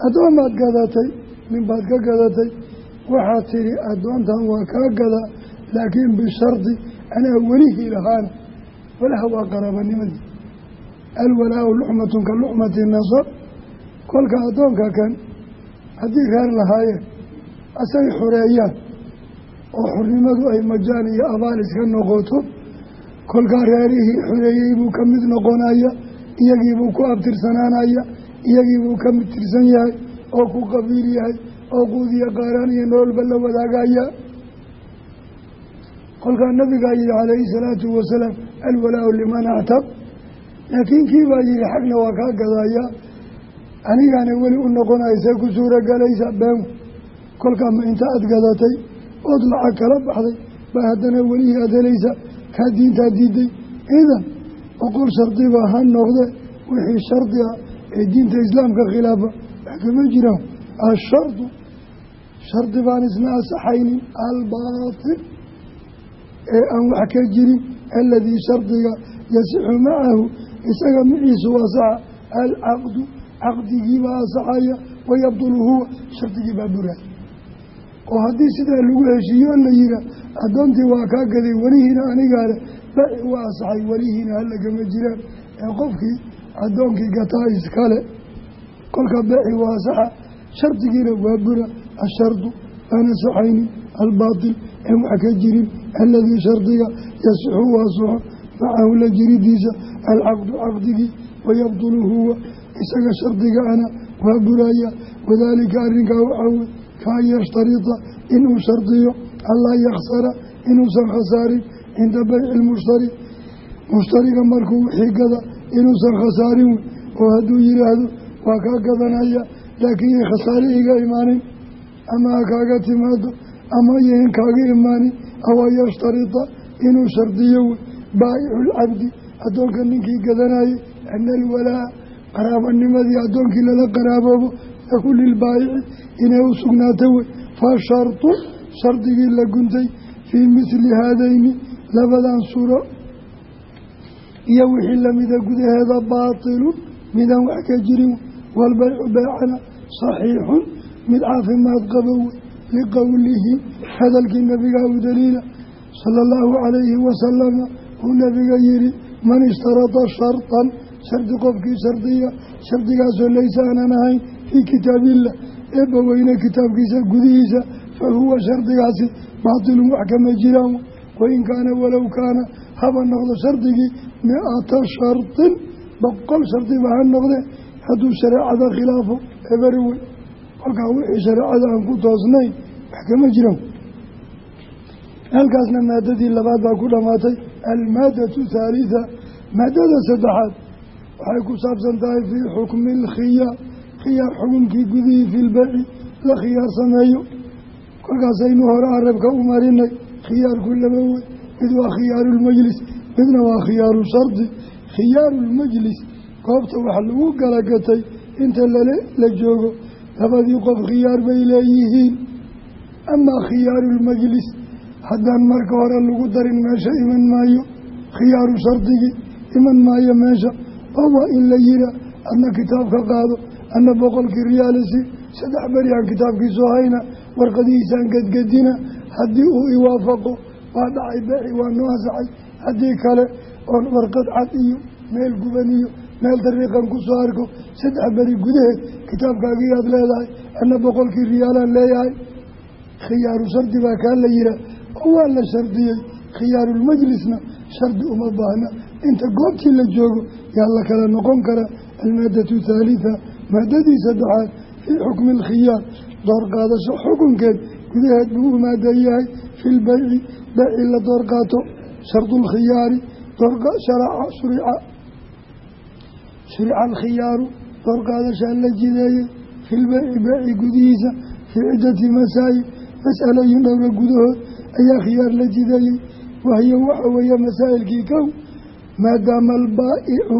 addoomaad gadatay ninbaad ka gadatay waxaad tidhi addoontan waa kaa gadaa laakiin bishardi anaa welihii lahaana walaha waa qaraabanimadii. Alwalaau luxmatun ka luxmati nasab. Kolka addoonka kan haddii reer lahaayeen asay xoreeyaan oo xurnimadu ay majaan iyo abaal iska noqoto kolkaa reerihii xoreeyey buu ka mid noqonaya iyagiibuu ku abtirsanaanaya iyagiibuu ka mid tirsan yahay oo ku qabiil yahay oo quudiya qaaraan iyo nololba la wadaagaya. Kolkaa nabigaa yihi calayhi salaatu wasalaam alwalaau liman actab laakiin kii baa yihi xagna waa kaa gadaya anigaana weli u noqonaysee ku suuragalaysa been. Kolkaa ma inta aada gadatay ood lacag kala baxday baa haddana welihii aada helaysa kaa diintaa diiday. Idan boqol shardiba ha noqde wixii shardi ah ee diinta islaamka khilaafa. Wax kama jiraan ashardu shardi baan isna asaxaynin albaatil ee aan wax ka jirin aladii shardiga yasixu macahu isaga maciisu asaxa alcaqdu caqdigiibaa asaxaya wayabdulu huwa shardigii baa buraay oo haddii sidaa lagu heshiiyo la yihaa addoontii waa kaa gaday welihiina anigaa leh baci waa asaxay welihiina halagama jiraan. Ee qofkii addoonkii gataa iskale kolka baci waa asaxa shardigiina waa bura ashardu aan asaxaynin albaatil en wax ka jirin aladii shardiga yasixu waa soxo macahu la jiridiisa alcaqdu caqdigii wayabdulu huwa isaga shardiga ana waa buraya wadaalika arrinkaa waxaa wey kaan yashtarida inuu shardiyo anlaa yaksara inuusan khasaarin cinda bayci lmushtari mushtariga markuu wixii gada inuusan khasaarin wey oo hadduu yihaahdo waa kaa gadanaya laakiin yay khasaare iga imaanin ama ha kaaga timaado ama yayn kaaga imaanin awa yashtarida inuu shardiyo wey baa'icu lcabdi addoonka ninkii gadanayay ana alwalaa qaraabanimadii addoonkii lala qaraaboobo lahu lilbaayici inay u sugnaato wey fa shartu shardigii la guntay fii misli haadayni labadan suro iyo wixii lamida gudaheeda baatilun midaan wax ka jirin walbaycu beecana saxiixun mid caafimaad qabo wey liqowlihi hadalkii nabigaa u daliila sala allahu calayhi wasalama uu nabiga yihi man ishtarada shartan shardi qofkii shardiya shardigaasoo laysa ahayn fii kitaabillah eebba weyne kitaabkiisa gudihiisa fa huwa shardigaasi baatilun wax kama jiraan wain kaana walow kaana haba noqdo shardigii mi-ata shardin boqol shardiba ha noqde hadduu shareecada khilaafo eberi wey kolkaa wixii shareecada aan ku toosnayn wax kama jiraan halkaasna maadadii labaad baa ku dhammaatay almaadatu thaalitha maadada saddexaad waxay ku saabsan tahay fii xukmi alkhiyaar khiyaar xukunkii gudihii fi lbeyci la khiyaar sameeyo. Kolkaasaynu hore arabka u marinay khiyaarku laba wey mid waa khiyaaru lmajlis midna waa khiyaaru shardi. Khiyaaru lmajlis goobta wax lagu galagatay inta la joogo labadii qof khiyaar bay leeyihiin. Amaa khiyaaru lmajlis haddaan marka hore lagu darin meesha iman maayo khiyaaru shardigii iman maayo meesha oo waa in la yihaa adna kitaabka qaado adna boqolkii riyaalisi saddex beri aan kitaabkiisoo hayna warqadihiisaan gedgedina haddii uu iwaafaqo waa dhacay beeci waa noo ansaxay. Haddii kale oon warqad cad iyo meel guban iyo meel dariiqan ku soo arko saddex beri gudaheed kitaabkaagiiaad leedahay adna boqolkii riyaalaan leeyahay. Khiyaaru shardi baa kaa la yihaa oo waa la shardiyey. Khiyaarulmajlisna shardi uma baahna. Inta goobtii la joogo yaa la kala noqon karaa almaadatu thaalitha maadadii saddexaad fii xukmi alkhiyaar door qaadasho xukunkeed gudaheed buu u maadan yahay fi lbeyci beyci la door qaato shardu lkhiyaari shurica alkhiyaaru door qaadashaa la jideeyey fi lbeyci beyci gudihiisa fii ciddati masaa'il mas'alooyin dhowra gudahood ayaa khiyaar la jideeyey wahiyo waxa weeye masaa'ilkii kow maadaama albaa'icu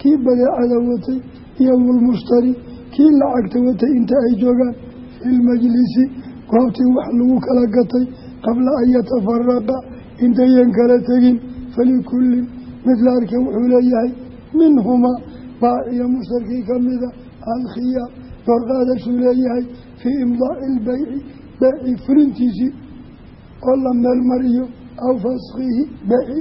kii badeecada watay iyo walmushtari kii lacagta watay inta ay joogaan fi lmajlisi goobtii wax lagu kala gatay qabla an yatafaraqa intayan kala tegin falikullin mid la arke wuxuu leeyahay minhumaa baaciyo mushtarkii ka mida alkhiyaar doorqaadashuu leeyahay fii imdaaci ilbeyci beyci fulintiisii oo la meelmariyo aw faskihi beyci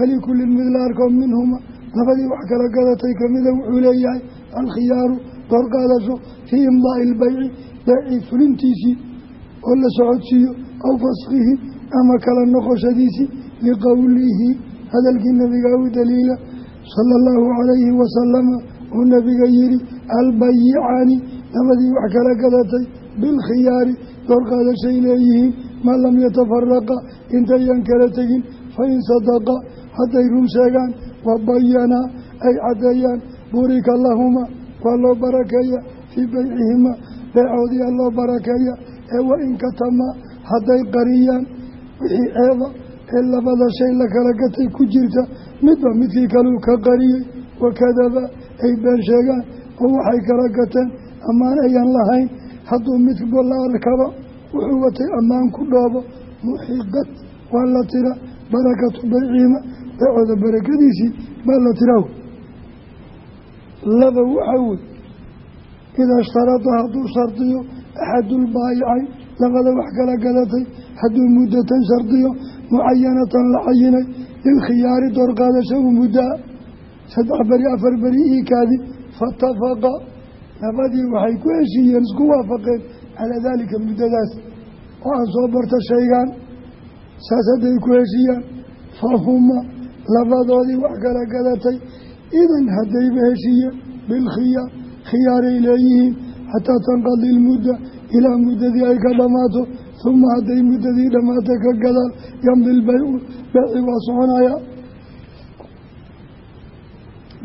falikullin mid la arko minhuma labadii wax kala gadatay kamida wuxuu leeyahay alkhiyaaru doorqaadasho fii imdaa'i ilbeyci beyci fulintiisii oo la socodsiiyo aw faskihi ama kala noqoshadiisii liqowlihi hadalkii nabiga u daliila sala allahu calayhi wasalama uu nabiga yihi albayicaani labadii wax kala gadatay bilkhiyaari doorqaadashay leeyihiin maa lam yatafaraqa intayan kala tegin fain sadaqa hadday run sheegaan wabayanaa ay caddeeyaan burika lahuma waa loo barakeeya fii beycihima beecoodiyaa loo barakeeya ee wain katama hadday qariyaan wixii ceeba ee labada shay la kala gatay ku jirta midba midkii kaleu ka qariyey wakadaba ay been sheegaan oo waxay kala gateen ammaan ayaan lahayn hadduu midba la wuxuu watay ammaan ku dhoobo muxiqad waa la tira barakatu bayciima beecooda barakadiisii baa la tiraw. Laba waxaa wey idaa ishtarada hadduu shardiyo axadulbaayicayn labada wax kala gadatay hadduu muddatan shardiyo mucayanatan la cayinay lilkhiyaari doorqaadasha u muddaa saddex beri afar beri iikaadi faitafaqa labadii waxay ku heshiiyeen isku waafaqeen calaa daalika muddadaas. Oo aan soo barta shaygaan. Saas hadday ku heshiiyaan fahuma labadoodii wax kala gadatay idan haddayba heshiiyeen bilkhiyaar khiyaaray leeyihiin xataa tanqadi ilmudda ilaa muddadii ay ka dhammaato uma hadday muddadii dhammaatay ka gadaal yamdi lbaycu beyci waa soconaya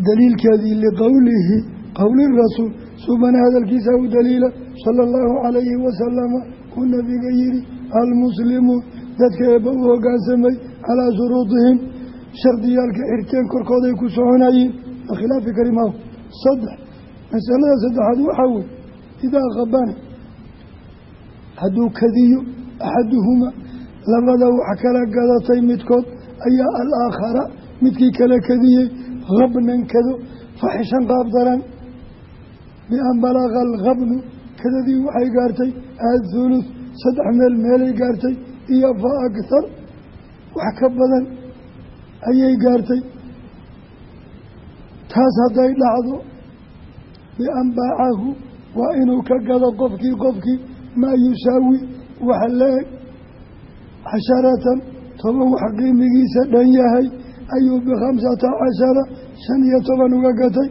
daliilkeedii liqowlihi qowli rasuul subana hadalkiisa u daliila sala allahu calayhi wasalama uu nabiga yihi almuslimuun dadka eebba u hoggaansamay calaa shuruudihim shardiyaalka xirteen korkooday ku soconayiin la khilaafi kari maahu saddex. Masalada saddexaad waxaa wey idaa qabana hadduu kadiyo axaduhuma labada wax kala gadatay midkood ayaa alaakhara midkii kala kadiyey. Habnan kado faxishan qaab daran. Bian balaqa alkhabnu kadadii waxay gaartay athuluth saddex meel meelay gaartay iyo fa akhar wax ka badan ayay gaartay. Taas hadday dhacdo bian baacahu waa inuu ka gado qofkii qofkii maa yusaawi wax la-eg casharatan toban wax qiimigiisa dhan yahay ayuu bikhamsata cashara shan iyo toban uga gatay.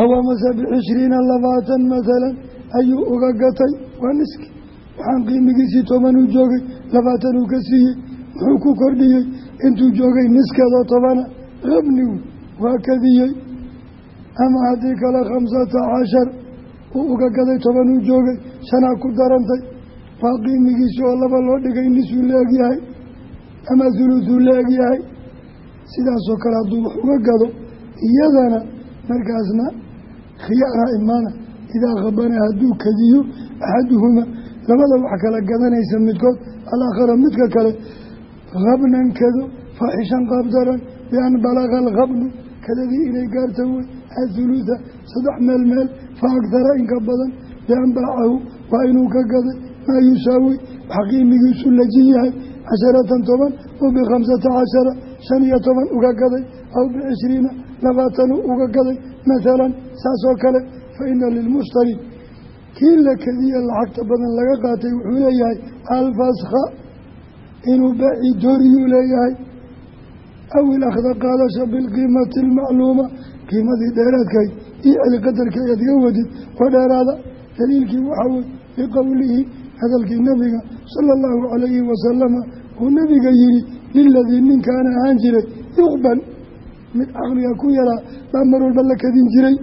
Aw amase bicishriina labaatan masalan ayuu uga gatay waa niski. Waxaan qiimigiisii toban u joogay labaatan uu ka siiyey muxuu ku kordhiyey intuu joogay niskeedoo tobana qabnigu waa kadiyey. Ama haddii kale khamsata cashar uu uga gaday toban uu joogay shanaa ku darantay. Waa qiimigiisii oo laba loo dhigay nisuu la egyahay ama huluthuu la egyahay sidaasoo kale hadduu wax uga gado iyadana markaasna khiyaara imaana. Idaa khabana hadduu kadiyo axaduhuma labada wax kala gadanaysa midkood alaakhara midka kale habnan kado faaxishan qaabdaran bian balaga alkhabnu kadadii inay gaarta wey athuluutha saddex meel meel fa agtara inka badan bian baacahu waa inuu ka gaday maa yusaawi wax qiimigiisu lajin yahay casharatan toban oo bikhamsata cashara shan iyo toban uga gaday aw bicishriina labaatanu uga gaday mathalan saasoo kale fa ina lilmushtari kii la lacagta badan laga qaatay wuxuu leeyahay alfaskha inuu baaci dooriyuu leeyahay. Aw ilakhda qaadasha bilqiimati almacluuma qiimadii dheeraadkayd iyo celi qadarka ayaad ga wadid oo dheeraada. Daliilkii waxaa wey biqowlihi hadalkii nabiga sala allahu calayhi wasalama uu nabiga yihi liladii ninkaana ahaan jiray yuqban mid caqliga ku yaraa baa mar walba la kadin jiray.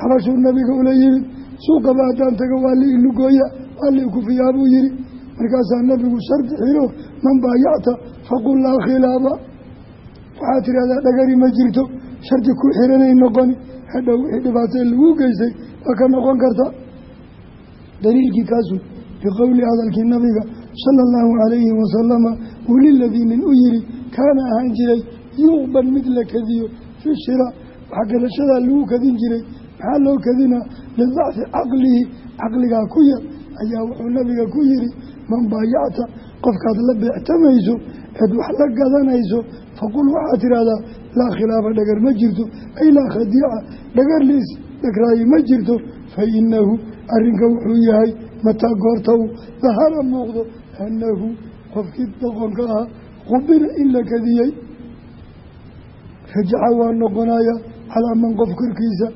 Xabashuu nabiga ula yimid suuqaba haddaan tago waa li ilugooya waa li kufiyaa buu yihi markaasaa nabigu shardi xiro man baayacta faqul laa khilaaba waxaad tidhahdaa dhagari ma jirto shardi ku xiranay noqoni. Hadhow wixii dhibaatee lagu geystay waa ka noqon karta. Daliilkii kaasu biqowli hadalkii nabiga sala allahu calayhi wasalama uu liladii nin u yihi kaana ahaan jiray yuqban mid la kadiyo fi shira waxgadashadaa lagu kadin jiray maxaa loo kadinaa lidacfi caqlihi caqligaa ku yar ayaa wuxuu nabiga ku yihi man baayacta qofkaad la beectamayso eed wax la gadanayso faqul waxaad tidhaahdaa laa khilaafa dhagar ma jirto ay laa khadiica dhagar liis dhagraayi ma jirto fa inahu arrinka wuxuu yahay mataa goorta uu dahara muuqdo annahu qofkii doqonka ahaa qubina in la kadiyey rajaca waa noqonaya calaa man qof korkiisa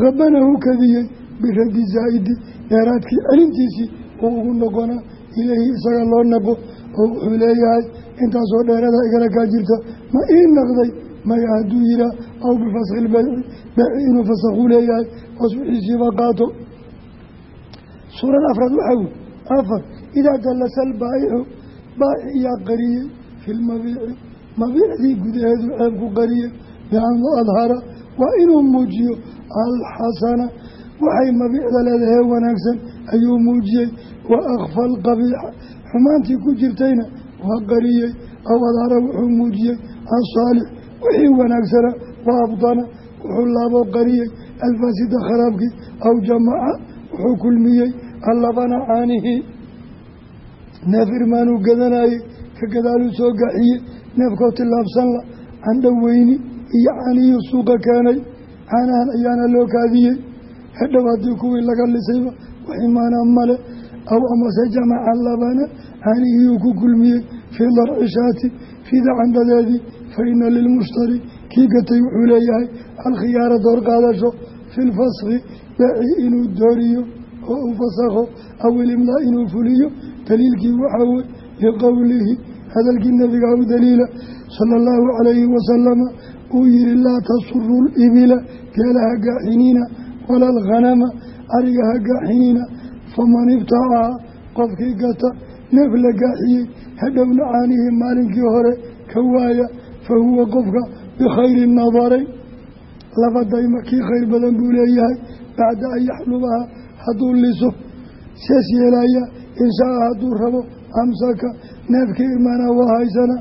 habanahu kadiyey biraddi zaa'idi dheeraadkii celintiisii oo ugu noqonaa ilaahi isaga loo naqo oo wuxuu leeyahay intaasoo dheerada igala kaa jirta. Ma ii naqday? Maya hadduu yihaa aw bifaskhi lbayci beeci inuu fasakhuu leeyahay hoos wixiisiiba qaato. Suurad afraad waxaa wey afar idaa dallasa albaa'icu baaci iyaa qariyey fi lmabiici mabiicdii gudaheedu ceeb ku qariyey bian adhara waa inuu muujiyo alxasana. Waxay mabiicda leedahay wanaagsan ayuu muujiyey wa akhfa alqabiixa xumaantii ku jirtayna waa qariyey aw adhara wuxuu muujiyey asaalix wixii wanaagsana wa abdana wuxuu laaboo qariyey alfaasida kharaabkii aw jamaca wuxuu kulmiyey allabana caanihii neef irmaanuu gadanayey ka gadaaluu soo gaxiyey neefkoo tillaabsanla candho weyni iyo caanihii suuqa keenay caanahan ayaana loo kaadiyey. Hedhow haddii kuwii laga lisayba wax imaanaa male aw amase jamaca labana caanihii uu ku kulmiyey fii darci shaati fida candhadeedii fa ina lilmushtari kii gatay wuxuu leeyahay alkhiyaara door qaadasho fi lfaskhi beeci inuu dooriyo oo uu fasakho aw ilimlaa inuu fuliyo daliilkii waxaa wey liqowlihi hadalkii nabiga u daliila sala allahu calayhi wasalama uu yihi laa tasuru libila geelaha gaaxiniina wala alkhanama ariga ha gaaxiniina faman ibtacaa qofkii gata neef la gaaxiyey hadhowna caanihii maalinkii hore ka waaya fa huwa qofka bikhayri nadarayn laba dayma kii khayr badan buu leeyahay bacda an yaxlubaha hadduu liso sees yeelaya inshaa hadduu rabo amsaka neefkii irmaana waa haysana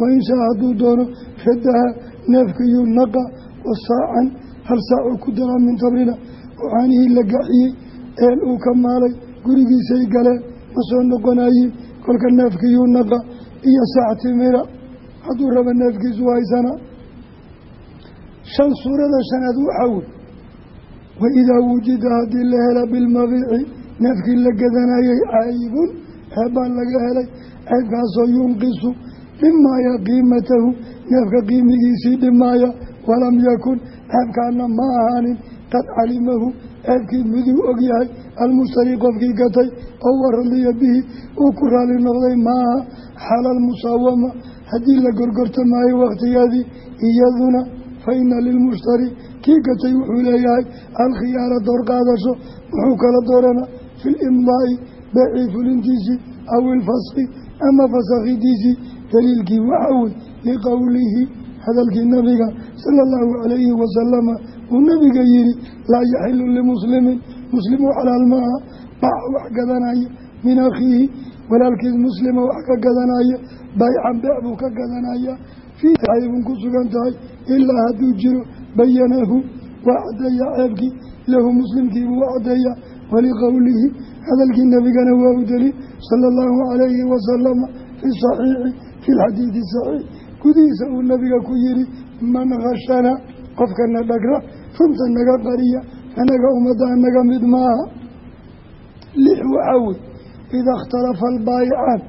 wa inshaa hadduu doono radaha neefkiyuu naqa wasaacan hal saacoo ku daraa min tabrina oo caanihii la gaxiyey eel uu ka maalay gurigiisay galeen ma soo noqonayiin kolka neefkiiyuu naqa iyo saac timira hadduu raba neefkiisu haysana. Shan suurada shanaad waxaa wey waidaa wujida haddii la hela bilmabiici neefkii la gadanayay caybun ceebbaa laga helay ceybkaasoo yunqisu dhimaaya qiimatahu neefka qiimigiisii dhimaaya walam yakun ceebkaana ma ahaanin qad calimahu ceebkii miduu ogyahay almushtari qofkii gatay oo waradiya bihi uu ku raali noqday maaha xalal musaawama? Haddii la gorgortamaayo wakhtigeedii iyaduna fa ina lilmushtari kii gatay wuxuu leeyahay alkhiyaara door qaadasho wuxuu kala doorana fi limdaa'i beecii fulintiisii aw ilfaski ama fasakhidiisii daliilkii waxaa wey liqowlihi hadalkii nabiga sala allahu calayhi wasalama uu nabiga yihi laa yaxilu limuslimin. Muslim u xalaal maaha bac wax gadanaya min akhiihi. Walaalkiis muslima wax ka gadanaya baycan beec buu ka gadanaya fii caybun ku sugan tahay. Ilaa hadduu jiro bayanahu waa caddeeya ceebkii. Lahu muslimkiibuu u caddeeya waliqowlihi hadalkii nabigana waa u daliil sala allahu calayhi wasalama fi saxiixi fi lxadiidi saxiix. Gudihiisa uu nabiga ku yihi man khashana qofkana dhagra runta naga qariya anaga ummadda anaga mid maaha. Lix waxaa wey idaa ikhtalafa albaayicaan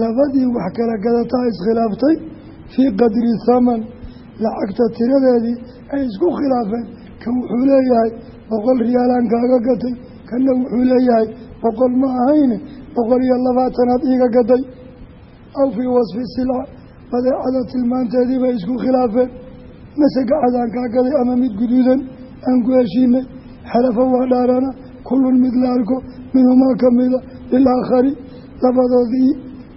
labadii wax kala gadataa iskhilaaftay fii qadri thaman lacagta tiradeedii ay isku khilaafeen kan wuxuu leeyahay boqol riyaalaan kaaga gatay kanna wuxuu leeyahay boqol ma ahayne boqol iyo labaatanaad iiga gaday aw fii wasfi silca badeecada tilmaanteedii bay isku khilaafeen mase gacadaan kaa gaday ama mid guduudan aan ku heshiinay xalafa waa dhaarana kullun mid la arko minhumaa ka mida lilaakhari labadoodii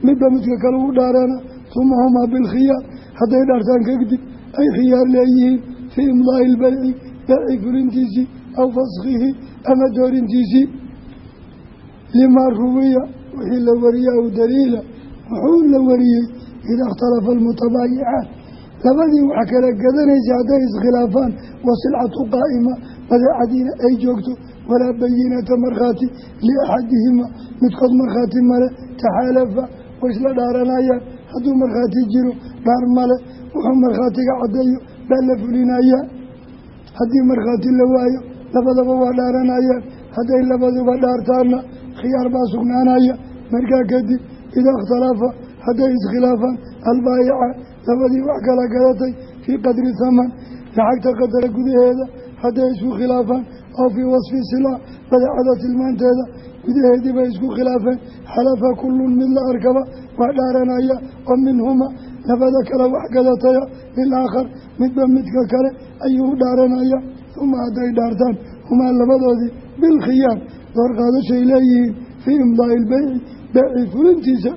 midba midka kale u dhaarana uma humaa bilkhiyaar hadday dhaartaan kadib ay khiyaar leeyihiin fii imdaa'i ilbeyci beyci fulintiisii aw faskhihi ama doorintiisii limaa ruwiya wixii la wariya daliila wuxuu la wariyey idaa ikhtalafa almutabaayicaat labadii wax kala gadanaysa hadday iskhilaafaan wasilcatu qaa'ima badeecadiina ay joogto walaa bayinata markhaati liaxadihima midkood markhaati male taxaalafa way isla dhaaranayaan hadduu markhaati jiro dhaar male wuxuu markhaatiga caddeeyo baa la fulinayaa haddii markhaati la waayo labadaba waa dhaaranayaan hadday labaduba dhaartaana khiyaar baa sugnaanaya. Markaa kadib idaa ikhtalafa hadday iskhilaafaan albaayica labadii wax kala gadatay fii qadri thaman lacagta qadara gudaheeda hadday isku khilaafaan aw fii wasfi silaa badeecada tilmaanteeda gudaheedii bay isku khilaafeen. Xalafa kullun mid la arkaba waa dhaaranaya oo minhuma labada kale wax gadataya lilaakhar midba midka kale ayuu u dhaaranaya. Uma hadday dhaartaan humaa labadoodii bilkhiyaar door qaadashay leeyihiin fii imdaa'i ilbeyci beecii fulintiisa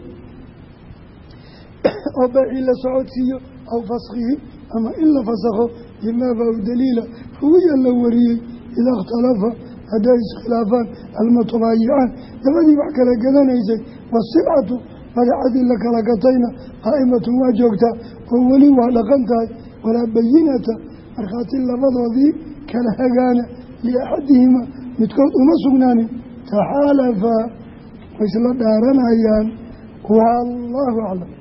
oo beecii la socodsiiyo aw faskhihi ama in la fasakho limaaba u daliila ruwiya la wariyey idaa ikhtalafa hadday iskhilaafaan almutabaayicaan labadii wax kala gadanaysay wasilcatu badeecadii la kala gatayna qaa'imatun waa joogtaa oo weli waa dhaqan tahay walaa bayinata markhaati labadoodii kala hagaana liaxadihima midkood uma sugnaanin taxaalafaa way isla dhaaranayaan. Wallaahu aclam